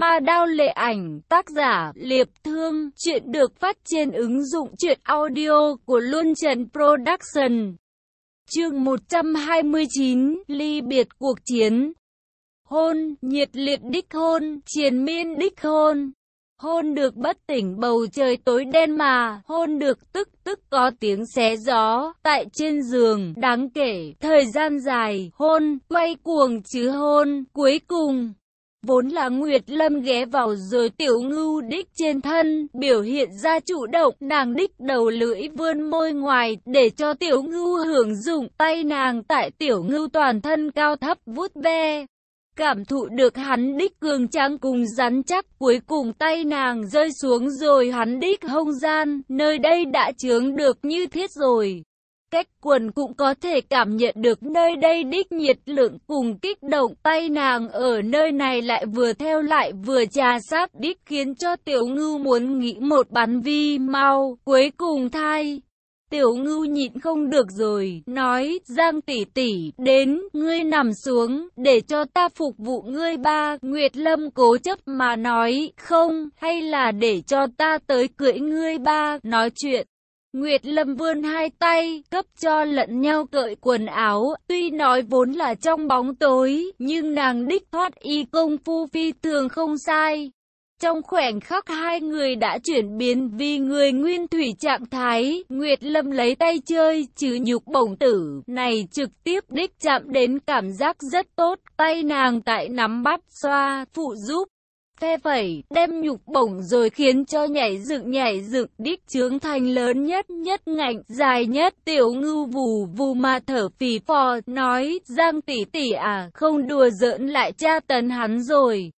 Ma đao lệ ảnh, tác giả, Liệp Thương, chuyện được phát trên ứng dụng truyện audio của Luân Trần Production. Chương 129, ly biệt cuộc chiến. Hôn, nhiệt liệt đích hôn, triền miên đích hôn. Hôn được bất tỉnh bầu trời tối đen mà, hôn được tức tức có tiếng xé gió, tại trên giường, đáng kể, thời gian dài, hôn, quay cuồng chứ hôn, cuối cùng. Vốn là Nguyệt Lâm ghé vào rồi tiểu ngưu đích trên thân, biểu hiện ra chủ động, nàng đích đầu lưỡi vươn môi ngoài, để cho tiểu ngưu hưởng dụng, tay nàng tại tiểu ngưu toàn thân cao thấp vuốt ve. Cảm thụ được hắn đích cường tráng cùng rắn chắc, cuối cùng tay nàng rơi xuống rồi hắn đích hông gian, nơi đây đã chướng được như thiết rồi. Cách quần cũng có thể cảm nhận được nơi đây đích nhiệt lượng cùng kích động tay nàng ở nơi này lại vừa theo lại vừa trà sát đích khiến cho tiểu ngư muốn nghĩ một bắn vi mau, cuối cùng thai. Tiểu ngưu nhịn không được rồi, nói, Giang tỷ tỷ, đến, ngươi nằm xuống, để cho ta phục vụ ngươi ba, Nguyệt Lâm cố chấp mà nói, không, hay là để cho ta tới cưỡi ngươi ba, nói chuyện. Nguyệt Lâm vươn hai tay, cấp cho lẫn nhau cởi quần áo, tuy nói vốn là trong bóng tối, nhưng nàng đích thoát y công phu phi thường không sai. Trong khoảnh khắc hai người đã chuyển biến vì người nguyên thủy trạng thái, Nguyệt Lâm lấy tay chơi, trừ nhục bổng tử, này trực tiếp đích chạm đến cảm giác rất tốt, tay nàng tại nắm bắt xoa, phụ giúp phe phẩy, đem nhục bổng rồi khiến cho nhảy dựng nhảy dựng đích trướng thành lớn nhất nhất ngạnh, dài nhất, tiểu ngưu vù vù mà thở phì phò, nói, Giang tỷ tỷ à, không đùa giỡn lại cha tấn hắn rồi.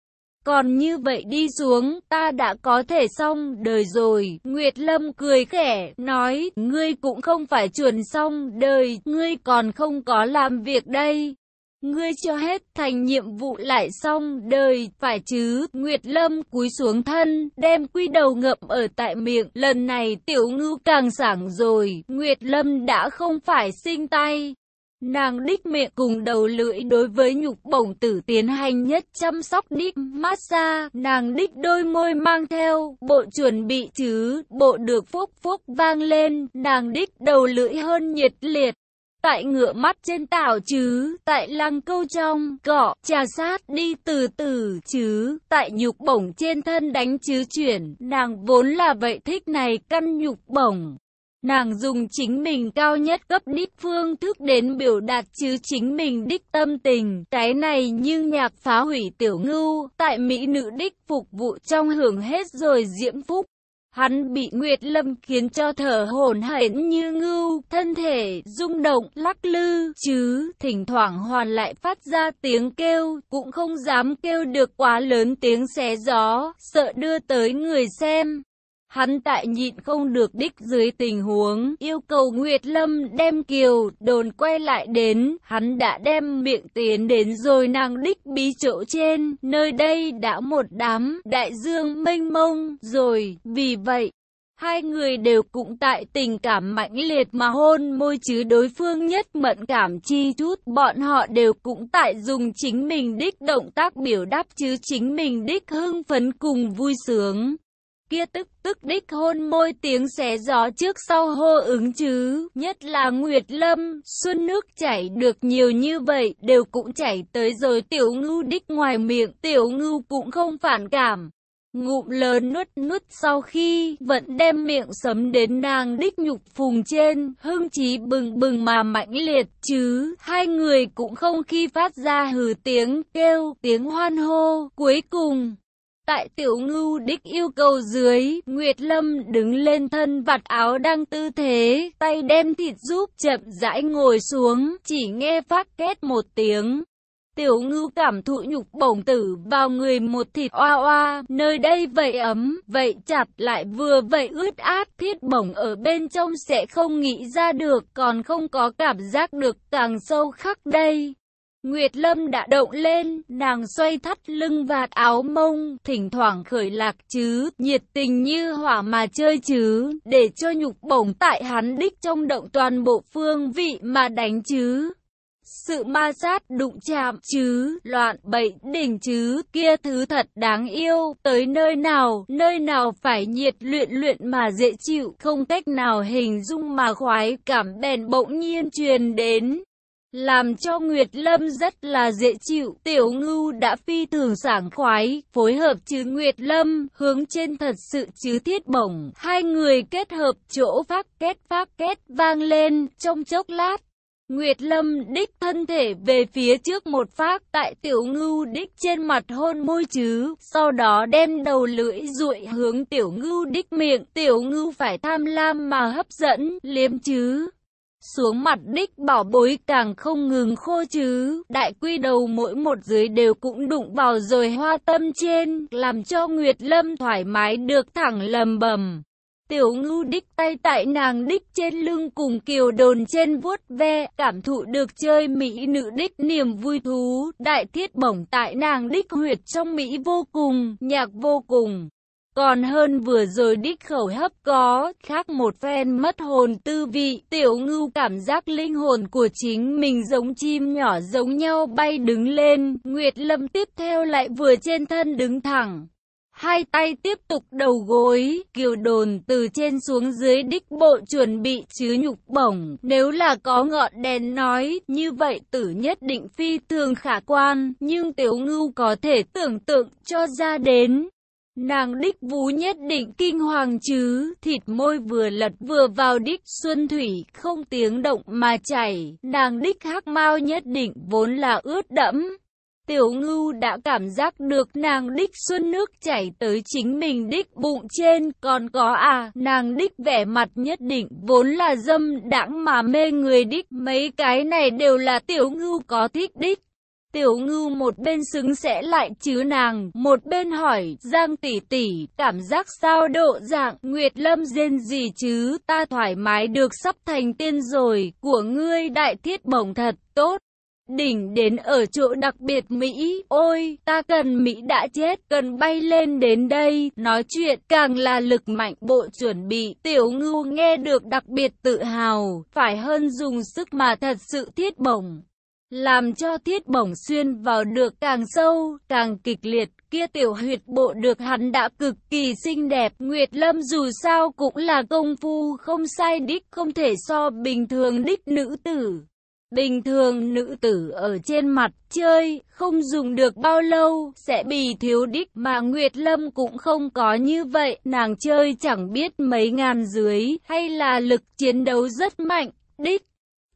Còn như vậy đi xuống, ta đã có thể xong đời rồi. Nguyệt Lâm cười khẽ, nói, ngươi cũng không phải chuẩn xong đời, ngươi còn không có làm việc đây. Ngươi cho hết thành nhiệm vụ lại xong đời, phải chứ, Nguyệt Lâm cúi xuống thân, đem quy đầu ngậm ở tại miệng, lần này tiểu ngưu càng sảng rồi, Nguyệt Lâm đã không phải sinh tay. Nàng đích miệng cùng đầu lưỡi đối với nhục bổng tử tiến hành nhất chăm sóc đích massage, nàng đích đôi môi mang theo, bộ chuẩn bị chứ, bộ được phúc phúc vang lên, nàng đích đầu lưỡi hơn nhiệt liệt. Tại ngựa mắt trên tảo chứ, tại lăng câu trong, cọ, trà sát đi từ từ chứ, tại nhục bổng trên thân đánh chứ chuyển, nàng vốn là vậy thích này căn nhục bổng. Nàng dùng chính mình cao nhất cấp đích phương thức đến biểu đạt chứ chính mình đích tâm tình. Cái này như nhạc phá hủy tiểu ngưu, tại mỹ nữ đích phục vụ trong hưởng hết rồi diễm phúc. Hắn bị Nguyệt Lâm khiến cho thở hổn hển như ngưu, thân thể rung động, lắc lư, chứ thỉnh thoảng hoàn lại phát ra tiếng kêu, cũng không dám kêu được quá lớn tiếng xé gió, sợ đưa tới người xem. Hắn tại nhịn không được đích dưới tình huống, yêu cầu Nguyệt Lâm đem kiều, đồn quay lại đến, hắn đã đem miệng tiến đến rồi nàng đích bí chỗ trên, nơi đây đã một đám, đại dương mênh mông, rồi, vì vậy, Hai người đều cũng tại tình cảm mãnh liệt mà hôn môi chứ đối phương nhất mẫn cảm chi chút. Bọn họ đều cũng tại dùng chính mình đích động tác biểu đáp chứ chính mình đích hưng phấn cùng vui sướng kia tức tức đích hôn môi tiếng xé gió trước sau hô ứng chứ, nhất là Nguyệt Lâm, xuân nước chảy được nhiều như vậy, đều cũng chảy tới rồi tiểu ngưu đích ngoài miệng, tiểu ngưu cũng không phản cảm. Ngụm lớn nuốt nuốt sau khi vẫn đem miệng sấm đến nàng đích nhục phùng trên, hưng trí bừng bừng mà mãnh liệt chứ, hai người cũng không khi phát ra hừ tiếng kêu, tiếng hoan hô, cuối cùng. Tại tiểu ngưu đích yêu cầu dưới, Nguyệt Lâm đứng lên thân vạt áo đang tư thế, tay đem thịt giúp chậm rãi ngồi xuống, chỉ nghe phát két một tiếng. Tiểu ngưu cảm thụ nhục bổng tử vào người một thịt oa oa, nơi đây vậy ấm, vậy chặt lại vừa vậy ướt át, thiết bổng ở bên trong sẽ không nghĩ ra được, còn không có cảm giác được càng sâu khắc đây. Nguyệt Lâm đã động lên, nàng xoay thắt lưng vạt áo mông, thỉnh thoảng khởi lạc chứ, nhiệt tình như hỏa mà chơi chứ, để cho nhục bổng tại hắn đích trong động toàn bộ phương vị mà đánh chứ. sự ma sát đụng chạm chứ, loạn bậy đỉnh chứ, kia thứ thật đáng yêu, tới nơi nào, nơi nào phải nhiệt luyện luyện mà dễ chịu, không cách nào hình dung mà khoái cảm bèn bỗng nhiên truyền đến làm cho Nguyệt Lâm rất là dễ chịu. Tiểu ngưu đã phi thường sảng khoái, phối hợp chứ Nguyệt Lâm, hướng trên thật sự chứ thiết bổng. Hai người kết hợp chỗ phát kết phát kết vang lên trong chốc lát. Nguyệt Lâm đích thân thể về phía trước một phát tại tiểu ngưu đích trên mặt hôn môi chứ, sau đó đem đầu lưỡi ruội hướng tiểu ngưu đích miệng, tiểu ngưu phải tham lam mà hấp dẫn, liếm chứ xuống mặt đích bảo bối càng không ngừng khô chứ. Đại quy đầu mỗi một dưới đều cũng đụng vào rồi hoa tâm trên, làm cho Nguyệt Lâm thoải mái được thẳng lầm bầm. Tiểu ngưu đích tay tại nàng đích trên lưng cùng kiều đồn trên vuốt ve, cảm thụ được chơi mỹ nữ đích niềm vui thú, đại thiết bổng tại nàng đích huyệt trong mỹ vô cùng, nhạc vô cùng. Còn hơn vừa rồi đích khẩu hấp có, khác một phen mất hồn tư vị, tiểu ngưu cảm giác linh hồn của chính mình giống chim nhỏ giống nhau bay đứng lên, Nguyệt Lâm tiếp theo lại vừa trên thân đứng thẳng. Hai tay tiếp tục đầu gối, kiều đồn từ trên xuống dưới đích bộ chuẩn bị chứ nhục bổng. Nếu là có ngọn đèn nói, như vậy tử nhất định phi thường khả quan, nhưng tiểu ngưu có thể tưởng tượng cho ra đến. Nàng đích vú nhất định kinh hoàng chứ, thịt môi vừa lật vừa vào đích xuân thủy, không tiếng động mà chảy, nàng đích hắc mau nhất định vốn là ướt đẫm. Tiểu ngưu đã cảm giác được nàng đích xuân nước chảy tới chính mình đích bụng trên, còn có à, nàng đích vẻ mặt nhất định vốn là dâm đãng mà mê người đích, mấy cái này đều là tiểu ngưu có thích đích. Tiểu ngưu một bên xứng sẽ lại chứ nàng, một bên hỏi, Giang tỷ tỷ, cảm giác sao độ dạng, Nguyệt Lâm rên gì chứ, ta thoải mái được sắp thành tiên rồi, của ngươi đại thiết bổng thật, tốt. Đỉnh đến ở chỗ đặc biệt Mỹ, ôi, ta cần Mỹ đã chết, cần bay lên đến đây, nói chuyện càng là lực mạnh bộ chuẩn bị, tiểu ngưu nghe được đặc biệt tự hào, phải hơn dùng sức mà thật sự thiết bổng làm cho tiết bổng xuyên vào được càng sâu, càng kịch liệt, kia tiểu huyệt bộ được hắn đã cực kỳ xinh đẹp, Nguyệt Lâm dù sao cũng là công phu không sai đích không thể so bình thường đích nữ tử. Bình thường nữ tử ở trên mặt chơi, không dùng được bao lâu, sẽ bị thiếu đích mà Nguyệt Lâm cũng không có như vậy, nàng chơi chẳng biết mấy ngàn dưới, hay là lực chiến đấu rất mạnh, đích.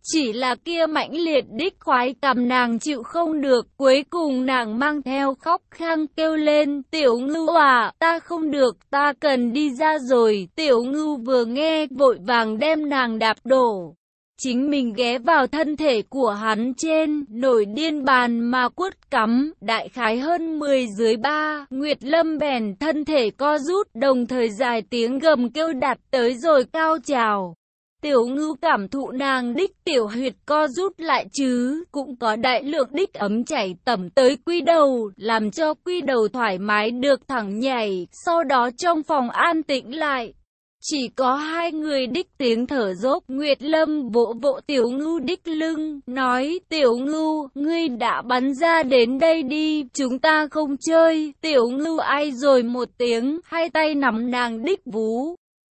Chỉ là kia mãnh liệt đích khoái cầm nàng chịu không được, cuối cùng nàng mang theo khóc khang kêu lên, tiểu ngưu à, ta không được, ta cần đi ra rồi, tiểu ngưu vừa nghe, vội vàng đem nàng đạp đổ. Chính mình ghé vào thân thể của hắn trên, nổi điên bàn mà quất cắm, đại khái hơn 10 dưới ba, Nguyệt Lâm bèn thân thể co rút, đồng thời dài tiếng gầm kêu đặt tới rồi cao trào. Tiểu ngư cảm thụ nàng đích tiểu huyệt co rút lại chứ, cũng có đại lượng đích ấm chảy tẩm tới quy đầu, làm cho quy đầu thoải mái được thẳng nhảy, sau đó trong phòng an tĩnh lại. Chỉ có hai người đích tiếng thở dốc, Nguyệt Lâm vỗ vỗ tiểu ngư đích lưng, nói, tiểu ngư, ngươi đã bắn ra đến đây đi, chúng ta không chơi, tiểu ngư ai rồi một tiếng, hai tay nắm nàng đích vú.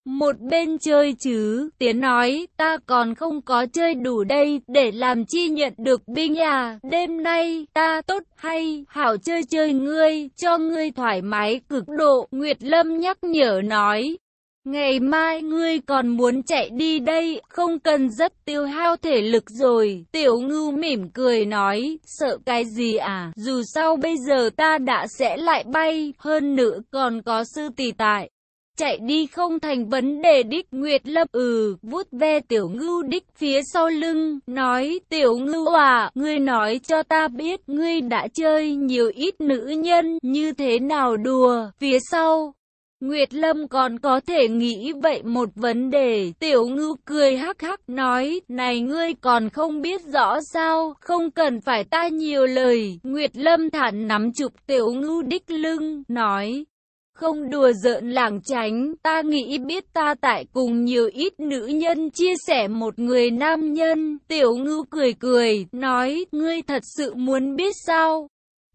Một bên chơi chứ, Tiến nói, ta còn không có chơi đủ đây, để làm chi nhận được binh à, đêm nay, ta tốt hay, hảo chơi chơi ngươi, cho ngươi thoải mái cực độ, Nguyệt Lâm nhắc nhở nói. Ngày mai ngươi còn muốn chạy đi đây, không cần rất tiêu hao thể lực rồi. Tiểu ngưu mỉm cười nói, sợ cái gì à, dù sao bây giờ ta đã sẽ lại bay, hơn nữa còn có sư tỷ tại chạy đi không thành vấn đề đích Nguyệt Lâm ừ, vuốt ve tiểu ngưu đích phía sau lưng, nói tiểu ngưu à, ngươi nói cho ta biết ngươi đã chơi nhiều ít nữ nhân như thế nào đùa, phía sau. Nguyệt Lâm còn có thể nghĩ vậy một vấn đề, tiểu ngưu cười hắc hắc nói, này ngươi còn không biết rõ sao, không cần phải ta nhiều lời, Nguyệt Lâm thản nắm chụp tiểu ngưu đích lưng, nói, không đùa giỡn làng tránh, ta nghĩ biết ta tại cùng nhiều ít nữ nhân chia sẻ một người nam nhân, tiểu ngưu cười cười, nói, ngươi thật sự muốn biết sao?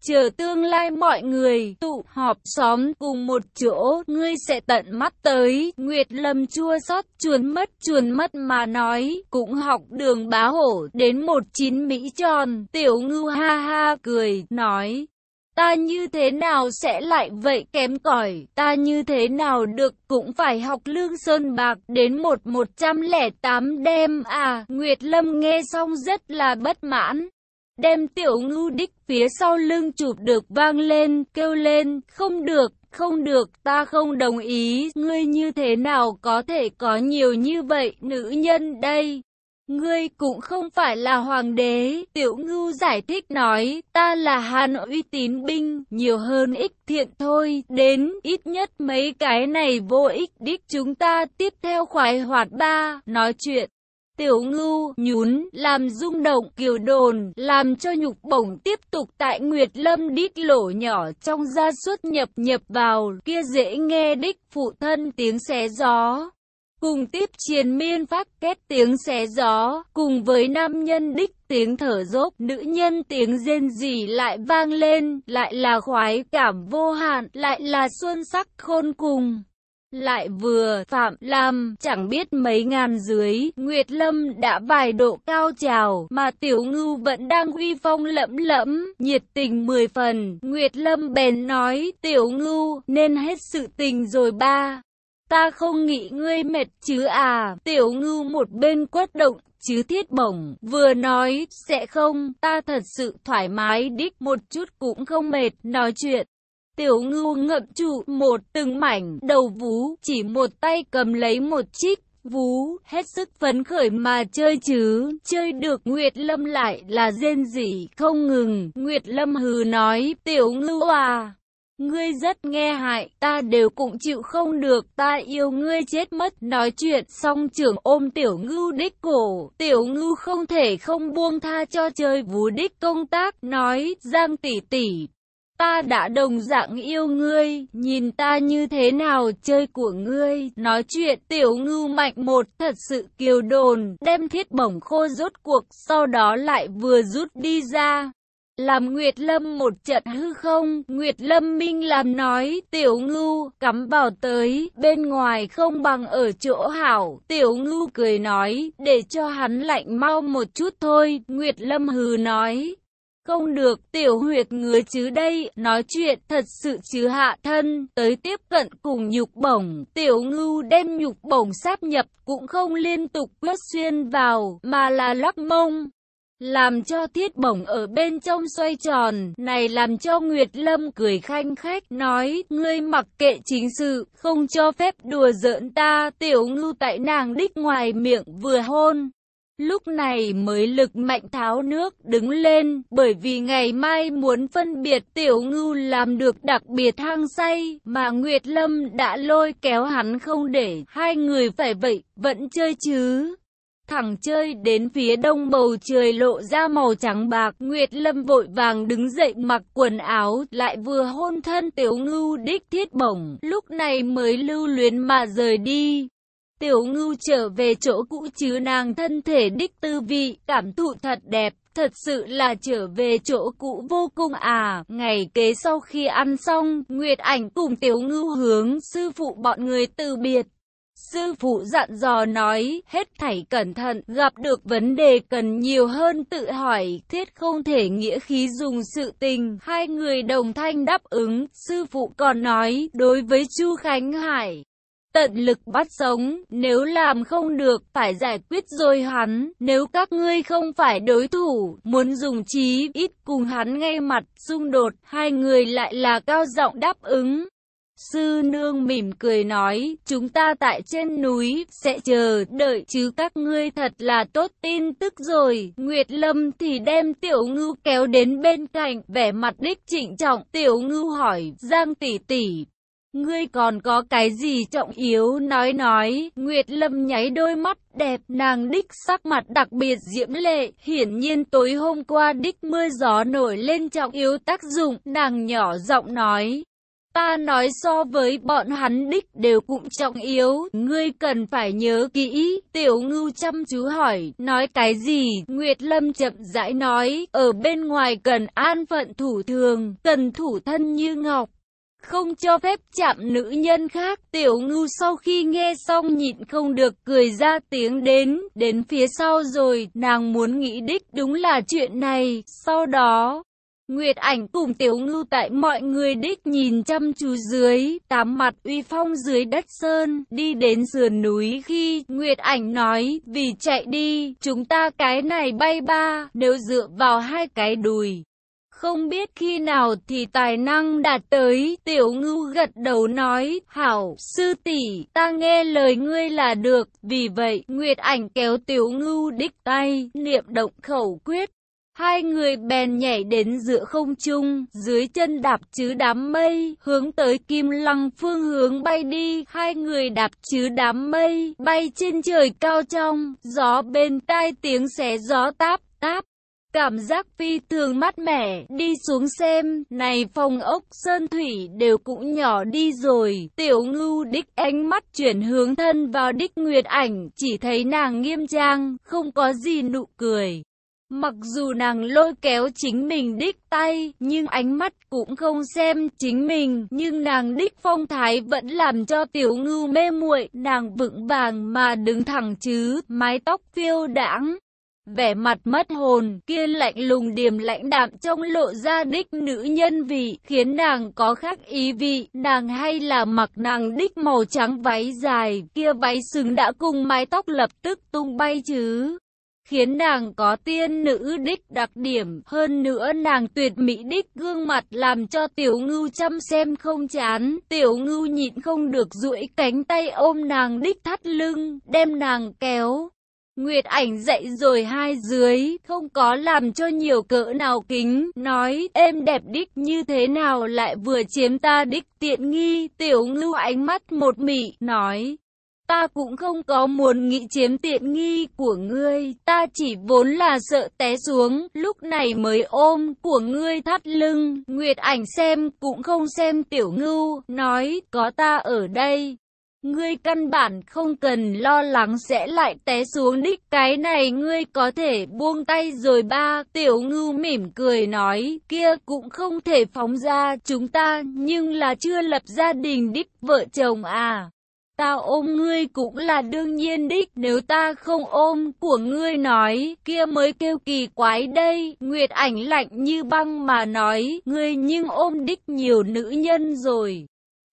Chờ tương lai mọi người tụ họp xóm cùng một chỗ, ngươi sẽ tận mắt tới. Nguyệt Lâm chua xót chuồn mất chuồn mất mà nói, cũng học đường bá hổ đến một chín Mỹ tròn. Tiểu ngưu ha ha cười, nói. Ta như thế nào sẽ lại vậy kém cỏi, ta như thế nào được cũng phải học lương sơn bạc đến một một trăm lẻ tám đêm à. Nguyệt Lâm nghe xong rất là bất mãn, đem tiểu ngưu đích phía sau lưng chụp được vang lên, kêu lên, không được, không được, ta không đồng ý, ngươi như thế nào có thể có nhiều như vậy, nữ nhân đây. Ngươi cũng không phải là hoàng đế, tiểu ngưu giải thích nói, ta là hàn uy tín binh, nhiều hơn ích thiện thôi, đến ít nhất mấy cái này vô ích đích chúng ta tiếp theo khoái hoạt ba, nói chuyện. Tiểu ngưu, nhún, làm rung động kiều đồn, làm cho nhục bổng tiếp tục tại Nguyệt Lâm đít lỗ nhỏ trong gia xuất nhập nhập vào, kia dễ nghe đích phụ thân tiếng xé gió. Cùng tiếp triền miên phát kết tiếng xé gió, cùng với nam nhân đích tiếng thở dốc, nữ nhân tiếng rên rỉ lại vang lên, lại là khoái cảm vô hạn, lại là xuân sắc khôn cùng lại vừa phạm làm chẳng biết mấy ngàn dưới, Nguyệt Lâm đã vài độ cao trào, mà Tiểu Ngưu vẫn đang uy phong lẫm lẫm, nhiệt tình mười phần, Nguyệt Lâm bèn nói, Tiểu Ngưu, nên hết sự tình rồi ba. Ta không nghĩ ngươi mệt chứ à, Tiểu Ngưu một bên quất động, chứ thiết bổng, vừa nói, sẽ không, ta thật sự thoải mái đích một chút cũng không mệt, nói chuyện. Tiểu ngưu ngậm trụ một từng mảnh đầu vú, chỉ một tay cầm lấy một chiếc vú, hết sức phấn khởi mà chơi chứ, chơi được Nguyệt Lâm lại là rên rỉ không ngừng, Nguyệt Lâm hừ nói, tiểu ngưu à. Ngươi rất nghe hại, ta đều cũng chịu không được, ta yêu ngươi chết mất. Nói chuyện xong trưởng ôm tiểu ngưu đích cổ, tiểu ngưu không thể không buông tha cho chơi vú đích công tác, nói, giang tỷ tỷ, Ta đã đồng dạng yêu ngươi, nhìn ta như thế nào chơi của ngươi. Nói chuyện tiểu ngưu mạnh một thật sự kiều đồn, đem thiết bổng khô rốt cuộc, sau đó lại vừa rút đi ra. Làm Nguyệt Lâm một trận hư không, Nguyệt Lâm minh làm nói, tiểu ngưu, cắm vào tới, bên ngoài không bằng ở chỗ hảo, tiểu ngưu cười nói, để cho hắn lạnh mau một chút thôi, Nguyệt Lâm hừ nói, không được, tiểu huyệt ngứa chứ đây, nói chuyện thật sự chứ hạ thân, tới tiếp cận cùng nhục bổng, tiểu ngưu đem nhục bổng sáp nhập, cũng không liên tục quét xuyên vào, mà là lắc mông. Làm cho tiết bổng ở bên trong xoay tròn, này làm cho Nguyệt Lâm cười khanh khách, nói, ngươi mặc kệ chính sự, không cho phép đùa giỡn ta, tiểu ngưu tại nàng đích ngoài miệng vừa hôn. Lúc này mới lực mạnh tháo nước đứng lên, bởi vì ngày mai muốn phân biệt tiểu ngưu làm được đặc biệt hang say, mà Nguyệt Lâm đã lôi kéo hắn không để hai người phải vậy, vẫn chơi chứ. Thẳng chơi đến phía đông bầu trời lộ ra màu trắng bạc, Nguyệt Lâm vội vàng đứng dậy mặc quần áo, lại vừa hôn thân tiểu ngưu đích thiết bổng, lúc này mới lưu luyến mà rời đi. Tiểu ngưu trở về chỗ cũ chứ nàng thân thể đích tư vị, cảm thụ thật đẹp, thật sự là trở về chỗ cũ vô cùng à. Ngày kế sau khi ăn xong, Nguyệt ảnh cùng tiểu ngưu hướng sư phụ bọn người từ biệt. Sư phụ dặn dò nói, hết thảy cẩn thận, gặp được vấn đề cần nhiều hơn tự hỏi, thiết không thể nghĩa khí dùng sự tình. Hai người đồng thanh đáp ứng, sư phụ còn nói, đối với Chu Khánh Hải, tận lực bắt sống, nếu làm không được, phải giải quyết rồi hắn, nếu các ngươi không phải đối thủ, muốn dùng trí ít cùng hắn ngay mặt, xung đột, hai người lại là cao giọng đáp ứng. Sư nương mỉm cười nói, chúng ta tại trên núi, sẽ chờ, đợi chứ các ngươi thật là tốt tin tức rồi. Nguyệt Lâm thì đem tiểu ngư kéo đến bên cạnh, vẻ mặt đích trịnh trọng, tiểu ngư hỏi, Giang tỷ tỷ, Ngươi còn có cái gì trọng yếu nói nói, Nguyệt Lâm nháy đôi mắt đẹp, nàng đích sắc mặt đặc biệt diễm lệ, hiển nhiên tối hôm qua đích mưa gió nổi lên trọng yếu tác dụng, nàng nhỏ giọng nói. Ta nói so với bọn hắn đích đều cũng trọng yếu, ngươi cần phải nhớ kỹ. Tiểu ngưu chăm chú hỏi, nói cái gì? Nguyệt Lâm chậm rãi nói, ở bên ngoài cần an phận thủ thường, cần thủ thân như ngọc. Không cho phép chạm nữ nhân khác, tiểu ngưu sau khi nghe xong nhịn không được cười ra tiếng đến, đến phía sau rồi, nàng muốn nghĩ đích đúng là chuyện này, sau đó... Nguyệt ảnh cùng tiểu Ngư tại mọi người đích nhìn chăm chú dưới, tám mặt uy phong dưới đất sơn, đi đến sườn núi khi Nguyệt ảnh nói, vì chạy đi, chúng ta cái này bay ba, nếu dựa vào hai cái đùi. Không biết khi nào thì tài năng đạt tới, tiểu ngưu gật đầu nói, hảo, sư tỷ ta nghe lời ngươi là được, vì vậy, Nguyệt ảnh kéo tiểu ngưu đích tay, niệm động khẩu quyết, Hai người bèn nhảy đến giữa không trung, dưới chân đạp chứ đám mây, hướng tới kim lăng phương hướng bay đi. Hai người đạp chứ đám mây, bay trên trời cao trong, gió bên tai tiếng xé gió táp, táp. Cảm giác phi thường mát mẻ, đi xuống xem, này phòng ốc sơn thủy đều cũng nhỏ đi rồi. Tiểu ngưu đích ánh mắt chuyển hướng thân vào đích nguyệt ảnh, chỉ thấy nàng nghiêm trang, không có gì nụ cười. Mặc dù nàng lôi kéo chính mình đích tay, nhưng ánh mắt cũng không xem chính mình, nhưng nàng đích phong thái vẫn làm cho tiểu ngưu mê muội, nàng vững vàng mà đứng thẳng chứ, mái tóc phiêu đãng. Vẻ mặt mất hồn, kia lạnh lùng điềm lãnh đạm trong lộ ra đích nữ nhân vị, khiến nàng có khác ý vị, nàng hay là mặc nàng đích màu trắng váy dài, kia váy sừng đã cùng mái tóc lập tức tung bay chứ khiến nàng có tiên nữ đích đặc điểm, hơn nữa nàng tuyệt mỹ đích gương mặt làm cho tiểu ngưu chăm xem không chán, tiểu ngưu nhịn không được duỗi cánh tay ôm nàng đích thắt lưng, đem nàng kéo. Nguyệt ảnh dậy rồi hai dưới, không có làm cho nhiều cỡ nào kính, nói, em đẹp đích như thế nào lại vừa chiếm ta đích tiện nghi, tiểu ngưu ánh mắt một mị, nói, Ta cũng không có muốn nghĩ chiếm tiện nghi của ngươi, ta chỉ vốn là sợ té xuống, lúc này mới ôm của ngươi thắt lưng. Nguyệt ảnh xem cũng không xem tiểu ngưu, nói có ta ở đây. Ngươi căn bản không cần lo lắng sẽ lại té xuống đích cái này ngươi có thể buông tay rồi ba. Tiểu ngưu mỉm cười nói kia cũng không thể phóng ra chúng ta nhưng là chưa lập gia đình đích vợ chồng à. Ta ôm ngươi cũng là đương nhiên đích, nếu ta không ôm của ngươi nói, kia mới kêu kỳ quái đây. Nguyệt ảnh lạnh như băng mà nói, ngươi nhưng ôm đích nhiều nữ nhân rồi.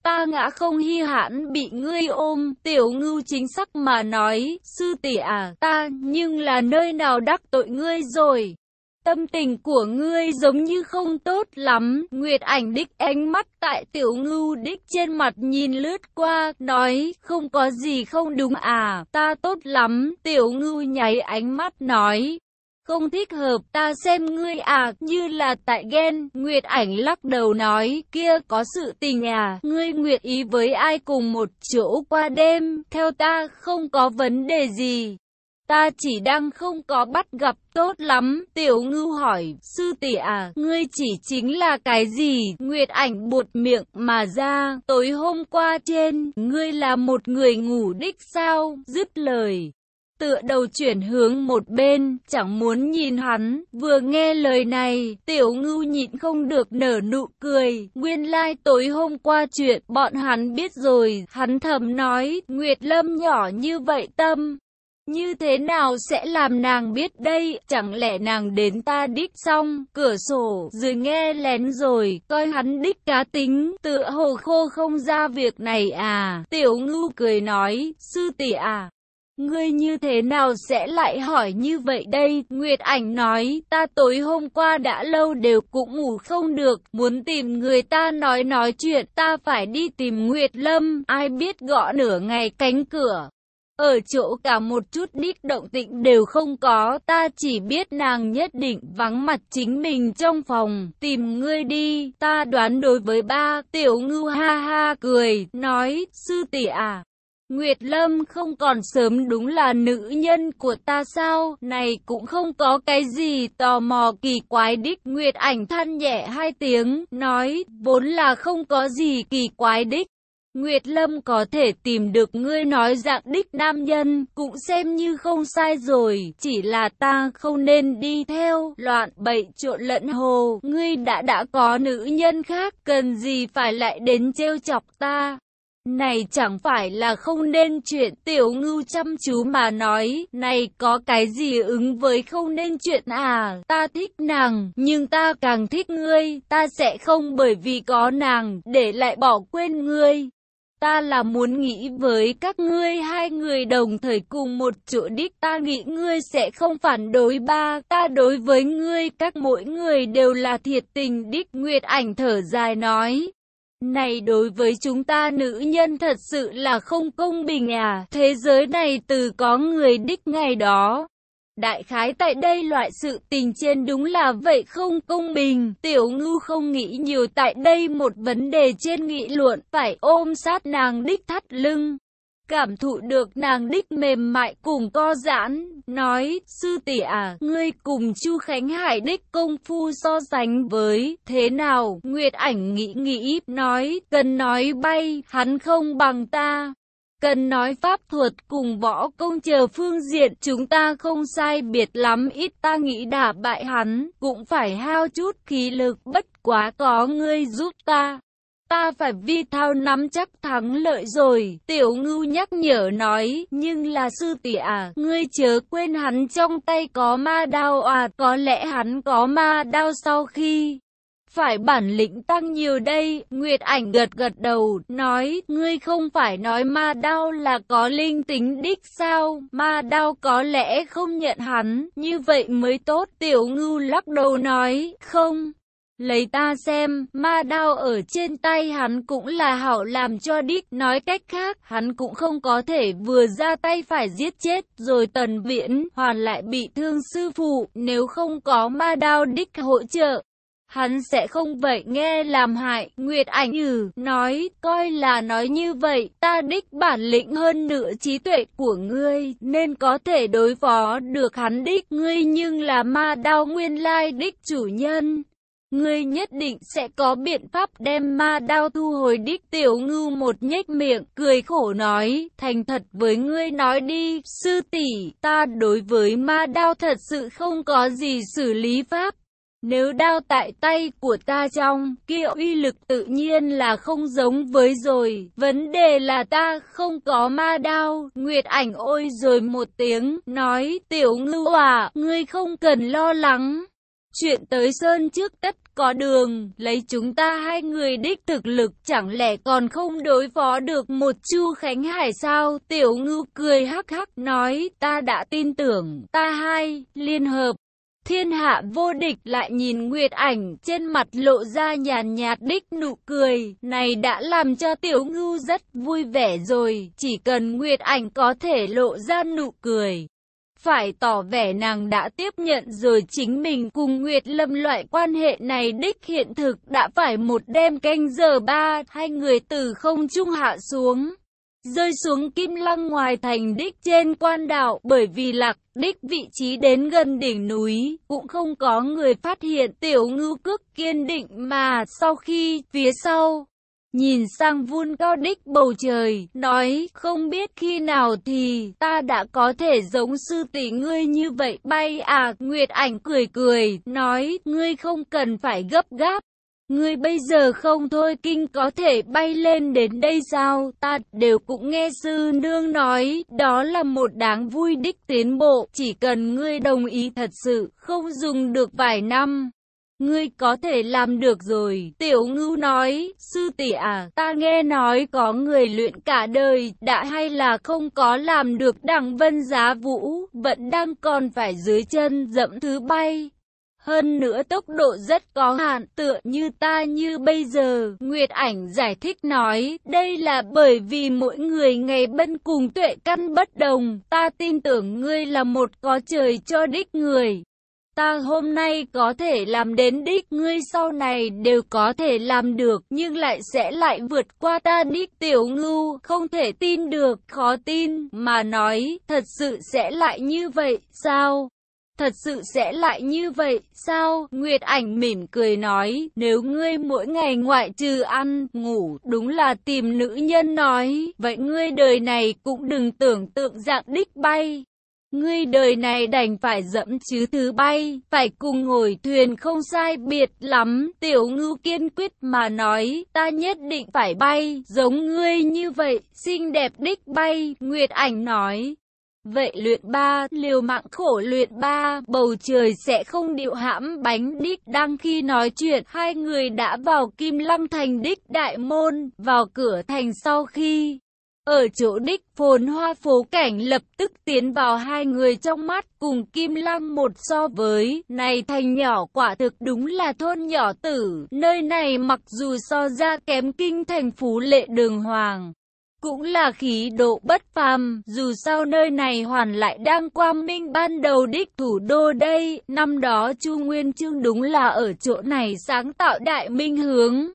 Ta ngã không hy hãn bị ngươi ôm, tiểu ngưu chính sắc mà nói, sư tỷ à, ta nhưng là nơi nào đắc tội ngươi rồi. Tâm tình của ngươi giống như không tốt lắm, Nguyệt ảnh đích ánh mắt tại tiểu ngưu đích trên mặt nhìn lướt qua, nói, không có gì không đúng à, ta tốt lắm, tiểu ngưu nháy ánh mắt nói. Không thích hợp, ta xem ngươi à, như là tại ghen, Nguyệt ảnh lắc đầu nói, kia có sự tình à, ngươi Nguyệt ý với ai cùng một chỗ qua đêm, theo ta không có vấn đề gì. Ta chỉ đang không có bắt gặp tốt lắm. Tiểu ngưu hỏi, sư tỷ à, ngươi chỉ chính là cái gì? Nguyệt ảnh buột miệng mà ra, tối hôm qua trên, ngươi là một người ngủ đích sao? Dứt lời. Tựa đầu chuyển hướng một bên, chẳng muốn nhìn hắn, vừa nghe lời này, tiểu ngưu nhịn không được nở nụ cười, nguyên lai like tối hôm qua chuyện, bọn hắn biết rồi, hắn thầm nói, Nguyệt Lâm nhỏ như vậy tâm, như thế nào sẽ làm nàng biết đây, chẳng lẽ nàng đến ta đích xong, cửa sổ, rồi nghe lén rồi, coi hắn đích cá tính, tựa hồ khô không ra việc này à, tiểu ngu cười nói, sư tỷ à. Ngươi như thế nào sẽ lại hỏi như vậy đây? Nguyệt ảnh nói, ta tối hôm qua đã lâu đều cũng ngủ không được, muốn tìm người ta nói nói chuyện, ta phải đi tìm Nguyệt Lâm, ai biết gõ nửa ngày cánh cửa. Ở chỗ cả một chút đích động tĩnh đều không có, ta chỉ biết nàng nhất định vắng mặt chính mình trong phòng, tìm ngươi đi, ta đoán đối với ba, tiểu ngưu ha ha cười, nói, sư tỷ à. Nguyệt Lâm không còn sớm đúng là nữ nhân của ta sao? Này cũng không có cái gì tò mò kỳ quái đích. Nguyệt ảnh than nhẹ hai tiếng, nói, vốn là không có gì kỳ quái đích. Nguyệt Lâm có thể tìm được ngươi nói dạng đích nam nhân, cũng xem như không sai rồi, chỉ là ta không nên đi theo, loạn bậy trộn lẫn hồ, ngươi đã đã có nữ nhân khác, cần gì phải lại đến trêu chọc ta. Này chẳng phải là không nên chuyện tiểu ngưu chăm chú mà nói, này có cái gì ứng với không nên chuyện à, ta thích nàng, nhưng ta càng thích ngươi, ta sẽ không bởi vì có nàng, để lại bỏ quên ngươi. Ta là muốn nghĩ với các ngươi hai người đồng thời cùng một chỗ đích ta nghĩ ngươi sẽ không phản đối ba ta đối với ngươi các mỗi người đều là thiệt tình đích Nguyệt ảnh thở dài nói. Này đối với chúng ta nữ nhân thật sự là không công bình à, thế giới này từ có người đích ngày đó. Đại khái tại đây loại sự tình trên đúng là vậy không công bình, tiểu ngư không nghĩ nhiều tại đây một vấn đề trên nghị luận, phải ôm sát nàng đích thắt lưng. Cảm thụ được nàng đích mềm mại cùng co giãn, nói, sư tỷ à, ngươi cùng Chu Khánh Hải đích công phu so sánh với, thế nào, Nguyệt ảnh nghĩ nghĩ, nói, cần nói bay, hắn không bằng ta. Cần nói pháp thuật cùng võ công chờ phương diện chúng ta không sai biệt lắm ít ta nghĩ đả bại hắn, cũng phải hao chút khí lực bất quá có ngươi giúp ta. Ta phải vi thao nắm chắc thắng lợi rồi, tiểu ngưu nhắc nhở nói, nhưng là sư tỷ à, ngươi chớ quên hắn trong tay có ma đao à, có lẽ hắn có ma đao sau khi phải bản lĩnh tăng nhiều đây, Nguyệt ảnh gật gật đầu, nói, ngươi không phải nói ma đao là có linh tính đích sao, ma đao có lẽ không nhận hắn, như vậy mới tốt, tiểu ngưu lắc đầu nói, không. Lấy ta xem, ma đao ở trên tay hắn cũng là hảo làm cho đích, nói cách khác, hắn cũng không có thể vừa ra tay phải giết chết, rồi tần viễn, hoàn lại bị thương sư phụ, nếu không có ma đao đích hỗ trợ, Hắn sẽ không vậy nghe làm hại, Nguyệt ảnh nhừ, nói, coi là nói như vậy, ta đích bản lĩnh hơn nửa trí tuệ của ngươi, nên có thể đối phó được hắn đích, ngươi nhưng là ma đao nguyên lai đích chủ nhân. Ngươi nhất định sẽ có biện pháp đem ma đao thu hồi đích tiểu ngưu một nhếch miệng, cười khổ nói, thành thật với ngươi nói đi, sư tỷ ta đối với ma đao thật sự không có gì xử lý pháp, nếu đao tại tay của ta trong, kia uy lực tự nhiên là không giống với rồi. Vấn đề là ta không có ma đao. Nguyệt ảnh ôi rồi một tiếng, nói, tiểu ngư à, ngươi không cần lo lắng. Chuyện tới sơn trước tất có đường, lấy chúng ta hai người đích thực lực chẳng lẽ còn không đối phó được một chu Khánh Hải sao? Tiểu ngư cười hắc hắc nói, ta đã tin tưởng, ta hai, liên hợp. Thiên hạ vô địch lại nhìn Nguyệt ảnh trên mặt lộ ra nhàn nhạt đích nụ cười, này đã làm cho tiểu ngưu rất vui vẻ rồi, chỉ cần Nguyệt ảnh có thể lộ ra nụ cười. Phải tỏ vẻ nàng đã tiếp nhận rồi chính mình cùng Nguyệt Lâm loại quan hệ này đích hiện thực đã phải một đêm canh giờ ba, hai người từ không trung hạ xuống rơi xuống kim lăng ngoài thành đích trên quan đảo bởi vì lạc đích vị trí đến gần đỉnh núi, cũng không có người phát hiện tiểu ngưu cước kiên định mà sau khi phía sau. Nhìn sang vun cao đích bầu trời, nói không biết khi nào thì ta đã có thể giống sư tỷ ngươi như vậy bay à, Nguyệt ảnh cười cười, nói ngươi không cần phải gấp gáp, Ngươi bây giờ không thôi kinh có thể bay lên đến đây sao? Ta đều cũng nghe sư nương nói, đó là một đáng vui đích tiến bộ, chỉ cần ngươi đồng ý thật sự, không dùng được vài năm. Ngươi có thể làm được rồi, tiểu ngưu nói, sư tỷ à, ta nghe nói có người luyện cả đời, đã hay là không có làm được đằng vân giá vũ, vẫn đang còn phải dưới chân dẫm thứ bay. Hơn nữa tốc độ rất có hạn tựa như ta như bây giờ. Nguyệt ảnh giải thích nói, đây là bởi vì mỗi người ngày bên cùng tuệ căn bất đồng. Ta tin tưởng ngươi là một có trời cho đích người. Ta hôm nay có thể làm đến đích, ngươi sau này đều có thể làm được, nhưng lại sẽ lại vượt qua ta đích tiểu ngưu, không thể tin được, khó tin, mà nói, thật sự sẽ lại như vậy, sao? Thật sự sẽ lại như vậy, sao? Nguyệt ảnh mỉm cười nói, nếu ngươi mỗi ngày ngoại trừ ăn, ngủ, đúng là tìm nữ nhân nói, vậy ngươi đời này cũng đừng tưởng tượng dạng đích bay. Ngươi đời này đành phải dẫm chứ thứ bay, phải cùng ngồi thuyền không sai biệt lắm. Tiểu ngưu kiên quyết mà nói, ta nhất định phải bay, giống ngươi như vậy, xinh đẹp đích bay. Nguyệt ảnh nói, Vậy luyện ba, liều mạng khổ luyện ba, bầu trời sẽ không điệu hãm bánh đích đang khi nói chuyện, hai người đã vào Kim Lăng thành đích đại môn, vào cửa thành sau khi ở chỗ đích phồn hoa phố cảnh lập tức tiến vào hai người trong mắt cùng Kim Lăng một so với, này thành nhỏ quả thực đúng là thôn nhỏ tử, nơi này mặc dù so ra kém kinh thành phú lệ đường hoàng. Cũng là khí độ bất phàm, dù sao nơi này hoàn lại đang quang minh ban đầu đích thủ đô đây, năm đó Chu Nguyên Chương đúng là ở chỗ này sáng tạo đại minh hướng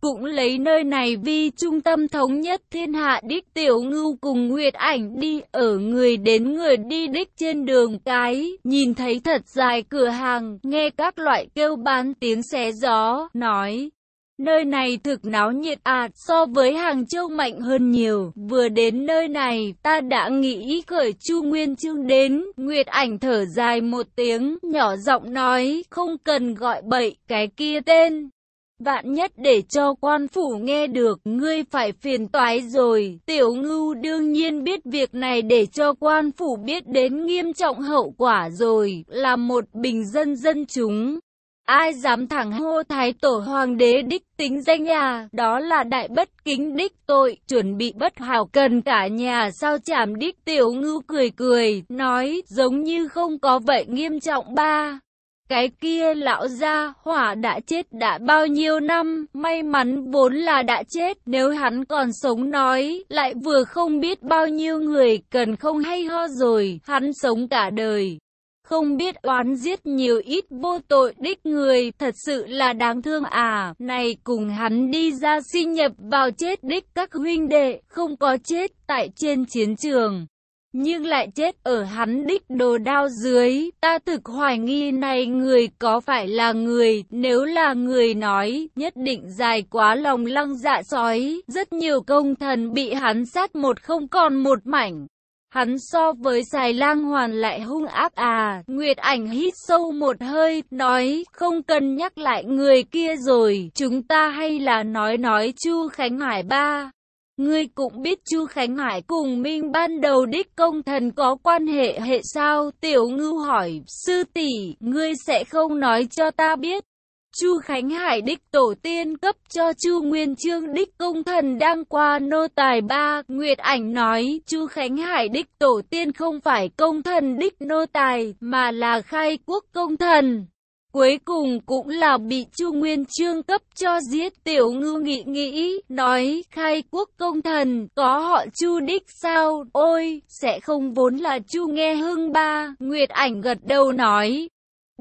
cũng lấy nơi này vì trung tâm thống nhất thiên hạ đích tiểu ngưu cùng Nguyệt ảnh đi ở người đến người đi đích trên đường cái, nhìn thấy thật dài cửa hàng, nghe các loại kêu bán tiếng xé gió, nói. Nơi này thực náo nhiệt à, so với Hàng Châu mạnh hơn nhiều. Vừa đến nơi này, ta đã nghĩ khởi Chu Nguyên Chương đến. Nguyệt ảnh thở dài một tiếng, nhỏ giọng nói, không cần gọi bậy cái kia tên. Vạn nhất để cho quan phủ nghe được, ngươi phải phiền toái rồi. Tiểu ngưu đương nhiên biết việc này để cho quan phủ biết đến nghiêm trọng hậu quả rồi, là một bình dân dân chúng. Ai dám thẳng hô thái tổ hoàng đế đích tính danh nhà đó là đại bất kính đích tội, chuẩn bị bất hảo cần cả nhà sao chảm đích tiểu ngưu cười cười, nói giống như không có vậy nghiêm trọng ba. Cái kia lão gia hỏa đã chết đã bao nhiêu năm, may mắn vốn là đã chết, nếu hắn còn sống nói, lại vừa không biết bao nhiêu người cần không hay ho rồi, hắn sống cả đời. Không biết oán giết nhiều ít vô tội đích người, thật sự là đáng thương à, này cùng hắn đi ra sinh nhập vào chết đích các huynh đệ, không có chết tại trên chiến trường nhưng lại chết ở hắn đích đồ đao dưới. Ta thực hoài nghi này người có phải là người, nếu là người nói, nhất định dài quá lòng lăng dạ sói. Rất nhiều công thần bị hắn sát một không còn một mảnh. Hắn so với xài lang hoàn lại hung ác à, Nguyệt ảnh hít sâu một hơi, nói, không cần nhắc lại người kia rồi, chúng ta hay là nói nói Chu Khánh Hải ba. Ngươi cũng biết Chu Khánh Hải cùng Minh ban đầu đích công thần có quan hệ hệ sao? Tiểu ngưu hỏi, sư tỷ, ngươi sẽ không nói cho ta biết. Chu Khánh Hải đích tổ tiên cấp cho Chu Nguyên Chương đích công thần đang qua nô tài ba. Nguyệt ảnh nói, Chu Khánh Hải đích tổ tiên không phải công thần đích nô tài, mà là khai quốc công thần. Cuối cùng cũng là bị Chu Nguyên Chương cấp cho giết tiểu ngư nghị nghĩ, nói khai quốc công thần, có họ Chu đích sao, ôi, sẽ không vốn là Chu nghe hưng ba, Nguyệt ảnh gật đầu nói.